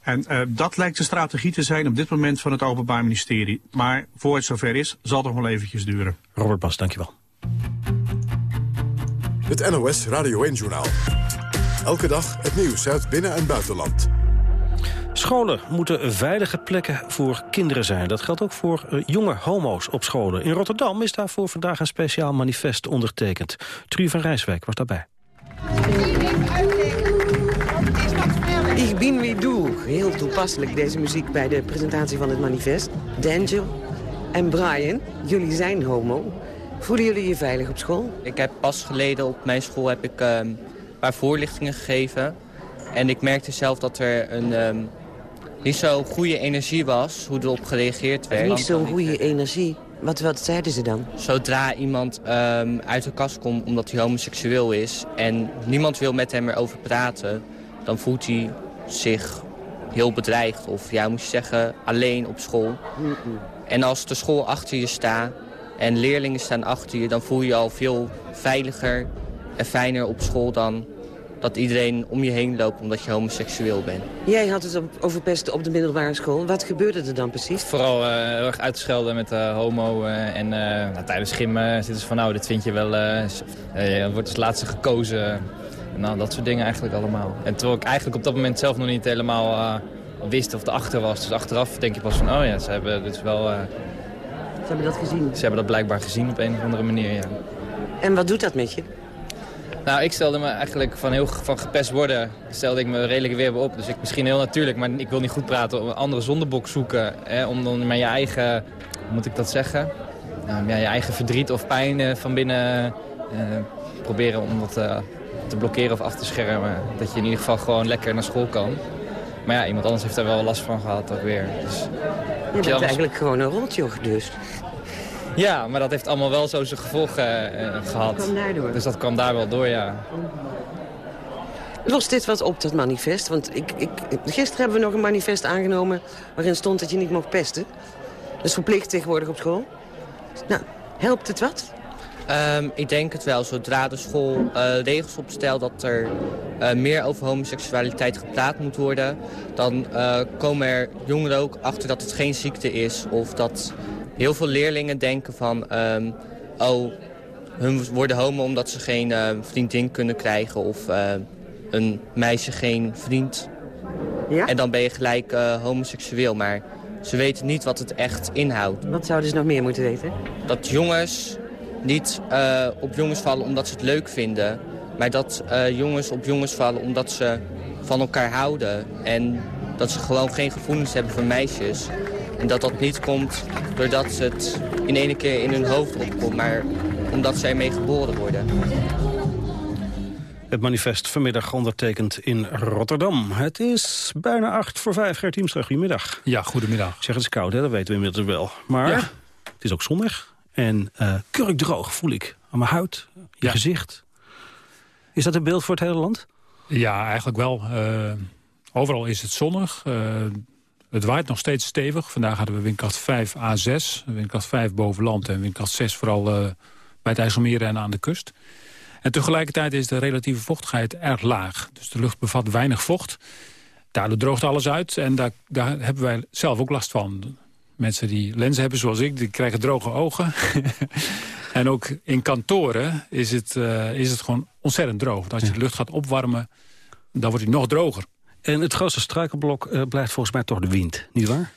En uh, dat lijkt de strategie te zijn op dit moment van het Openbaar Ministerie. Maar voor het zover is, zal het nog wel eventjes duren. Robert Bas, dankjewel. Het NOS Radio 1-journaal. Elke dag het nieuws uit binnen- en buitenland. Scholen moeten veilige plekken voor kinderen zijn. Dat geldt ook voor uh, jonge homo's op scholen. In Rotterdam is daarvoor vandaag een speciaal manifest ondertekend. Truy van Rijswijk was daarbij. Ik ben wie doe. Heel toepasselijk deze muziek bij de presentatie van het manifest. Daniel en Brian, jullie zijn homo. Voelen jullie je veilig op school? Ik heb pas geleden op mijn school heb ik, um, een paar voorlichtingen gegeven. En ik merkte zelf dat er een um, niet zo goede energie was, hoe erop gereageerd werd. Niet zo'n goede energie? Wat, wat zeiden ze dan? Zodra iemand um, uit de kast komt omdat hij homoseksueel is... en niemand wil met hem erover praten... dan voelt hij zich heel bedreigd. Of ja, moet je zeggen, alleen op school. Mm -mm. En als de school achter je staat en leerlingen staan achter je... dan voel je je al veel veiliger en fijner op school dan dat iedereen om je heen loopt omdat je homoseksueel bent. Jij had het over pesten op de middelbare school. Wat gebeurde er dan precies? Vooral uh, heel erg uitgeschelden met uh, homo. Uh, en nou, tijdens gym zitten ze van nou, dit vind je wel... je wordt als laatste gekozen. Nou, dat soort dingen eigenlijk allemaal. En terwijl ik eigenlijk op dat moment zelf nog niet helemaal wist of erachter was. Dus achteraf denk je pas van, oh ja, ze hebben dus wel... ze hebben dat gezien? Ze hebben dat blijkbaar gezien op een of andere manier, ja. En wat doet dat met je? Nou, ik stelde me eigenlijk van heel van gepest worden, stelde ik me redelijk weer op. Dus ik misschien heel natuurlijk, maar ik wil niet goed praten, een andere zondebok zoeken. Hè, om dan met je eigen, hoe moet ik dat zeggen? Uh, ja, je eigen verdriet of pijn uh, van binnen uh, proberen om dat te blokkeren of af te schermen. Dat je in ieder geval gewoon lekker naar school kan. Maar ja, iemand anders heeft daar wel last van gehad ook weer. Dus, je bent anders... eigenlijk gewoon een rotjoch dus. Ja, maar dat heeft allemaal wel zo zijn gevolgen uh, gehad. Dat kwam daardoor? Dus dat kwam daar wel door, ja. Lost dit wat op, dat manifest? Want ik, ik, gisteren hebben we nog een manifest aangenomen... waarin stond dat je niet mocht pesten. Dat is verplicht tegenwoordig op school. Nou, helpt het wat? Um, ik denk het wel. Zodra de school uh, regels opstelt dat er uh, meer over homoseksualiteit gepraat moet worden... dan uh, komen er jongeren ook achter dat het geen ziekte is... of dat heel veel leerlingen denken van... Um, oh, hun worden homo omdat ze geen vriendin kunnen krijgen... of een meisje geen vriend. Ja? En dan ben je gelijk homoseksueel. Maar ze weten niet wat het echt inhoudt. Wat zouden ze nog meer moeten weten? Dat jongens niet uh, op jongens vallen omdat ze het leuk vinden... maar dat uh, jongens op jongens vallen omdat ze van elkaar houden... en dat ze gewoon geen gevoelens hebben voor meisjes... En dat dat niet komt doordat ze het in één keer in hun hoofd opkomt... maar omdat zij mee geboren worden. Het manifest vanmiddag ondertekend in Rotterdam. Het is bijna acht voor vijf. Gert Hiemstra, goedemiddag. Ja, goedemiddag. Ik zeg, het is koud, hè? dat weten we inmiddels wel. Maar ja. het is ook zonnig. En uh, kurkdroog voel ik aan mijn huid, je ja. gezicht. Is dat een beeld voor het hele land? Ja, eigenlijk wel. Uh, overal is het zonnig. Uh, het waait nog steeds stevig. Vandaag hadden we windkracht 5 A6. Windkracht 5 boven land en windkracht 6 vooral bij het IJsselmeer en aan de kust. En tegelijkertijd is de relatieve vochtigheid erg laag. Dus de lucht bevat weinig vocht. Daardoor droogt alles uit en daar, daar hebben wij zelf ook last van. Mensen die lenzen hebben zoals ik, die krijgen droge ogen. en ook in kantoren is het, uh, is het gewoon ontzettend droog. Als je de lucht gaat opwarmen, dan wordt hij nog droger. En het grootste struikelblok uh, blijft volgens mij toch de wind, nietwaar?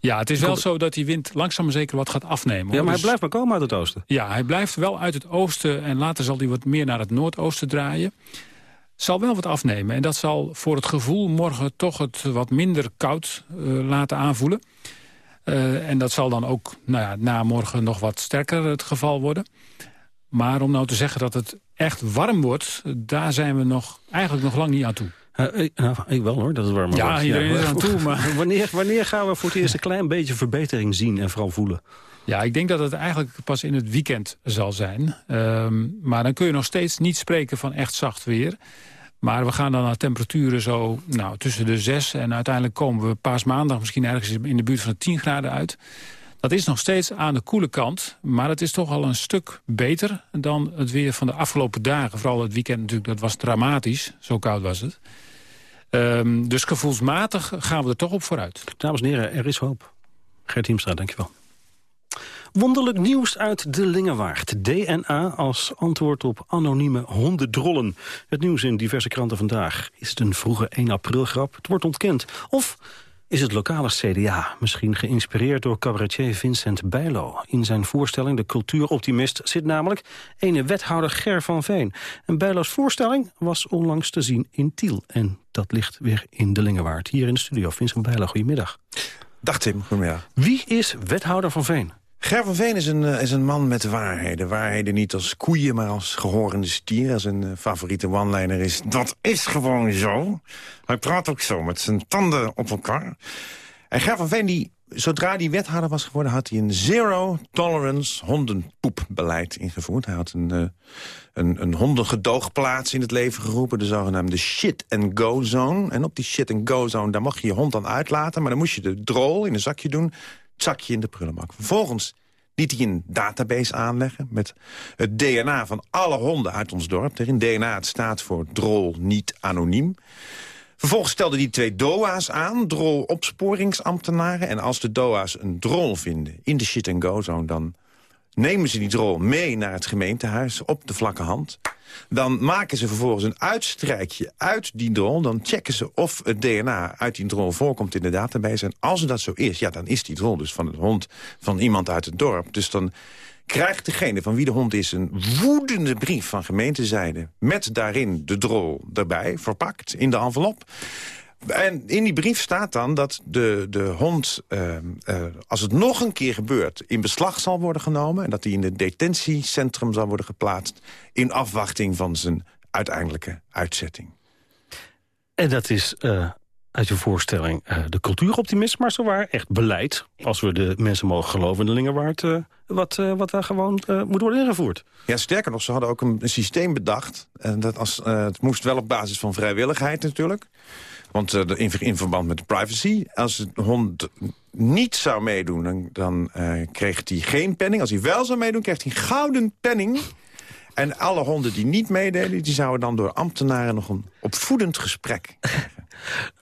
Ja, het is wel zo dat die wind langzaam maar zeker wat gaat afnemen. Hoor. Ja, maar dus, hij blijft maar komen uit het oosten. Ja, hij blijft wel uit het oosten en later zal hij wat meer naar het noordoosten draaien. Zal wel wat afnemen en dat zal voor het gevoel morgen toch het wat minder koud uh, laten aanvoelen. Uh, en dat zal dan ook nou ja, na morgen nog wat sterker het geval worden. Maar om nou te zeggen dat het echt warm wordt, daar zijn we nog, eigenlijk nog lang niet aan toe. Uh, ik, nou, ik wel hoor, dat het warmer Ja, wordt. iedereen is aan toe, maar- wanneer, wanneer gaan we voor het eerst een klein beetje verbetering zien en vooral voelen? Ja, ik denk dat het eigenlijk pas in het weekend zal zijn. Ehm, maar dan kun je nog steeds niet spreken van echt zacht weer. Maar we gaan dan naar temperaturen zo nou, tussen de 6 en uiteindelijk komen we paasmaandag misschien ergens in de buurt van de 10 graden uit. Dat is nog steeds aan de koele kant, maar het is toch al een stuk beter dan het weer van de afgelopen dagen. Vooral het weekend natuurlijk, dat was dramatisch, zo koud was het. Ehm, dus gevoelsmatig gaan we er toch op vooruit. Dames en heren, er is hoop. Gert Hiemstra, dankjewel. Wonderlijk nieuws uit de Lingewaard. DNA als antwoord op anonieme hondendrollen. Het nieuws in diverse kranten vandaag. Is het een vroege 1 april grap? Het wordt ontkend. Of is het lokale CDA, misschien geïnspireerd door cabaretier Vincent Bijlo. In zijn voorstelling De Cultuuroptimist zit namelijk ene wethouder Ger van Veen. En Bijlo's voorstelling was onlangs te zien in Tiel. En dat ligt weer in de Lingewaard. Hier in de studio, Vincent Bijlo, goedemiddag. Dag Tim, goedemiddag. Wie is wethouder van Veen? Ger van Veen is een, eh, is een man met waarheden. Waarheden niet als koeien, maar als gehorende stier. Zijn uh, favoriete one-liner is... Dat is gewoon zo. Hij praat ook zo, met zijn tanden op elkaar. En Ger van Veen, die, zodra hij wethouder was geworden... had hij een zero-tolerance hondenpoepbeleid ingevoerd. Hij had een, uh, een, een hondengedoogplaats in het leven geroepen. De zogenaamde shit-and-go-zone. En op die shit-and-go-zone, daar mocht je je hond dan uitlaten... maar dan moest je de drol in een zakje doen zakje in de prullenbak. Vervolgens liet hij een database aanleggen met het DNA van alle honden uit ons dorp. Erin DNA het staat voor drol niet anoniem. Vervolgens stelde hij twee DOA's aan, drol-opsporingsambtenaren. En als de DOA's een drol vinden in de shit-and-go-zone... dan nemen ze die drol mee naar het gemeentehuis op de vlakke hand. Dan maken ze vervolgens een uitstrijkje uit die drol. Dan checken ze of het DNA uit die drol voorkomt in de database. En als dat zo is, ja, dan is die drol dus van een hond van iemand uit het dorp. Dus dan krijgt degene van wie de hond is een woedende brief van gemeentezijde... met daarin de drol erbij, verpakt in de envelop. En in die brief staat dan dat de, de hond, uh, uh, als het nog een keer gebeurt... in beslag zal worden genomen... en dat hij in het detentiecentrum zal worden geplaatst... in afwachting van zijn uiteindelijke uitzetting. En dat is uh, uit je voorstelling de cultuuroptimist... maar zowaar echt beleid, als we de mensen mogen geloven in de Lingerwaard... wat, wat daar gewoon moet worden ingevoerd. Ja, sterker nog, ze hadden ook een, een systeem bedacht. En dat als, het moest wel op basis van vrijwilligheid natuurlijk... Want uh, in, verband met de privacy, als de hond niet zou meedoen... dan, dan uh, kreeg hij geen penning. Als hij wel zou meedoen, kreeg hij een gouden penning. En alle honden die niet meededen... die zouden dan door ambtenaren nog een opvoedend gesprek krijgen.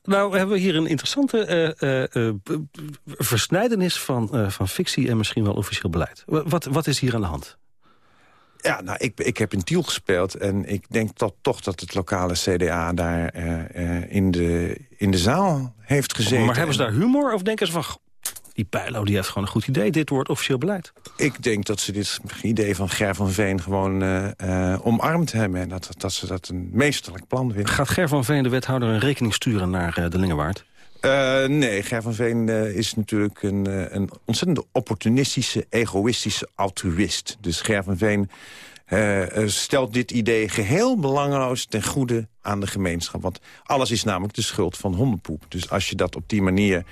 Nou, hebben we hier een interessante uh, versnijdenis van, van fictie... en misschien wel officieel beleid. Wat, wat is hier aan de hand? Ja, nou, ik, ik heb in Tiel gespeeld en ik denk dat, toch dat het lokale CDA daar uh, uh, in, de, in de zaal heeft gezeten. Maar hebben ze daar humor of denken ze van... die Pijlo die heeft gewoon een goed idee, dit wordt officieel beleid? Ik denk dat ze dit idee van Ger van Veen gewoon uh, omarmd hebben... en dat, dat ze dat een meesterlijk plan vinden. Gaat Ger van Veen, de wethouder, een rekening sturen naar de Lingewaard? Uh, nee, Ger van Veen uh, is natuurlijk een, uh, een ontzettend opportunistische, egoïstische altruïst. Dus Ger van Veen stelt dit idee geheel belangeloos ten goede aan de gemeenschap. Want alles is namelijk de schuld van hondenpoep. Dus als je dat op die manier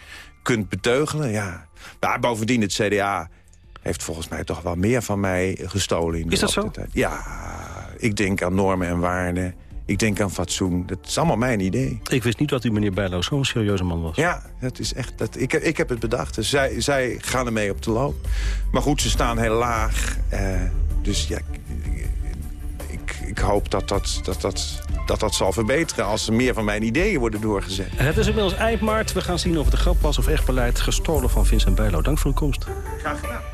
kunt beteugelen, ja. Maar bovendien, het CDA heeft volgens mij toch wel meer van mij gestolen. In de is dat zo? Tijd. Ja, ik denk aan normen en waarden. Ik denk aan fatsoen. Dat is allemaal mijn idee. Ik wist niet dat u meneer Bijlo zo'n serieuze man was. Ja, dat is echt, dat, ik, ik heb het bedacht. Dus zij, zij gaan ermee op de loop. Maar goed, ze staan heel laag. Uh, dus ja, ik, ik hoop dat dat, dat, dat, dat dat zal verbeteren... als er meer van mijn ideeën worden doorgezet. Het is inmiddels eind maart. We gaan zien of het een grap was of echt beleid. Gestolen van Vincent Bijlo. Dank voor uw komst. Graag gedaan.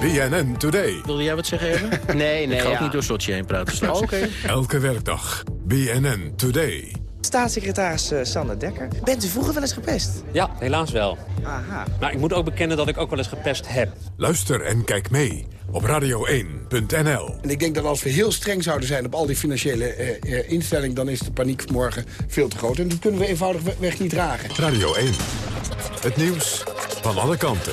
BNN Today. Wilde jij wat zeggen, even? nee, nee. Ik ga ja. ook niet door Sochi heen praten straks. Oh, okay. Elke werkdag. BNN Today. Staatssecretaris uh, Sander Dekker. Bent u vroeger wel eens gepest? Ja, helaas wel. Aha. Maar ik moet ook bekennen dat ik ook wel eens gepest heb. Luister en kijk mee op radio1.nl. En ik denk dat als we heel streng zouden zijn op al die financiële uh, instellingen... dan is de paniek morgen veel te groot. En dat kunnen we eenvoudigweg niet dragen. Radio 1. Het nieuws van alle kanten.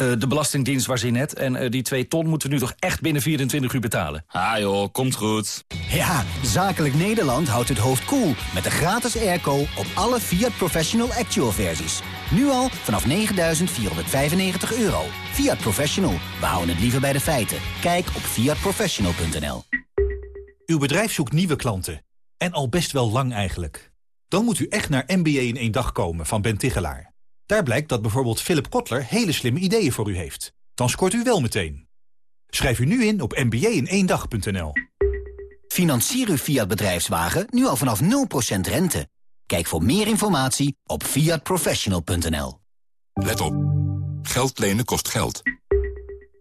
Uh, de Belastingdienst was in net. En uh, die 2 ton moeten we nu toch echt binnen 24 uur betalen. Ah joh, komt goed. Ja, Zakelijk Nederland houdt het hoofd koel cool met de gratis airco op alle Fiat Professional Actual versies. Nu al vanaf 9.495 euro. Fiat Professional, we houden het liever bij de feiten. Kijk op fiatprofessional.nl. Uw bedrijf zoekt nieuwe klanten. En al best wel lang eigenlijk. Dan moet u echt naar MBA in één dag komen van Ben Tigelaar. Daar blijkt dat bijvoorbeeld Philip Kotler hele slimme ideeën voor u heeft. Dan scoort u wel meteen. Schrijf u nu in op mba-in-één-dag.nl. Financier uw Fiat bedrijfswagen nu al vanaf 0% rente. Kijk voor meer informatie op fiatprofessional.nl. Let op. Geld lenen kost geld.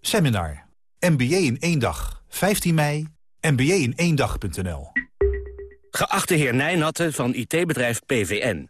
Seminar. MBA in één dag. 15 mei. MBA in één dag.nl. Geachte heer Nijnatten van IT-bedrijf PVN.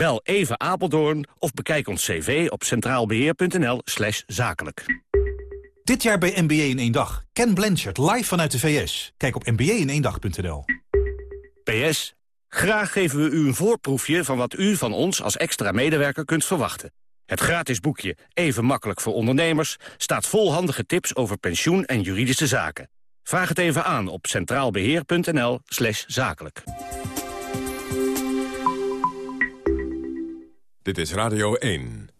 Bel even Apeldoorn of bekijk ons cv op centraalbeheer.nl slash zakelijk. Dit jaar bij NBA in één dag. Ken Blanchard live vanuit de VS. Kijk op nba-in-één-dag.nl. PS. Graag geven we u een voorproefje van wat u van ons als extra medewerker kunt verwachten. Het gratis boekje Even makkelijk voor ondernemers staat vol handige tips over pensioen en juridische zaken. Vraag het even aan op centraalbeheer.nl slash zakelijk. Dit is Radio 1.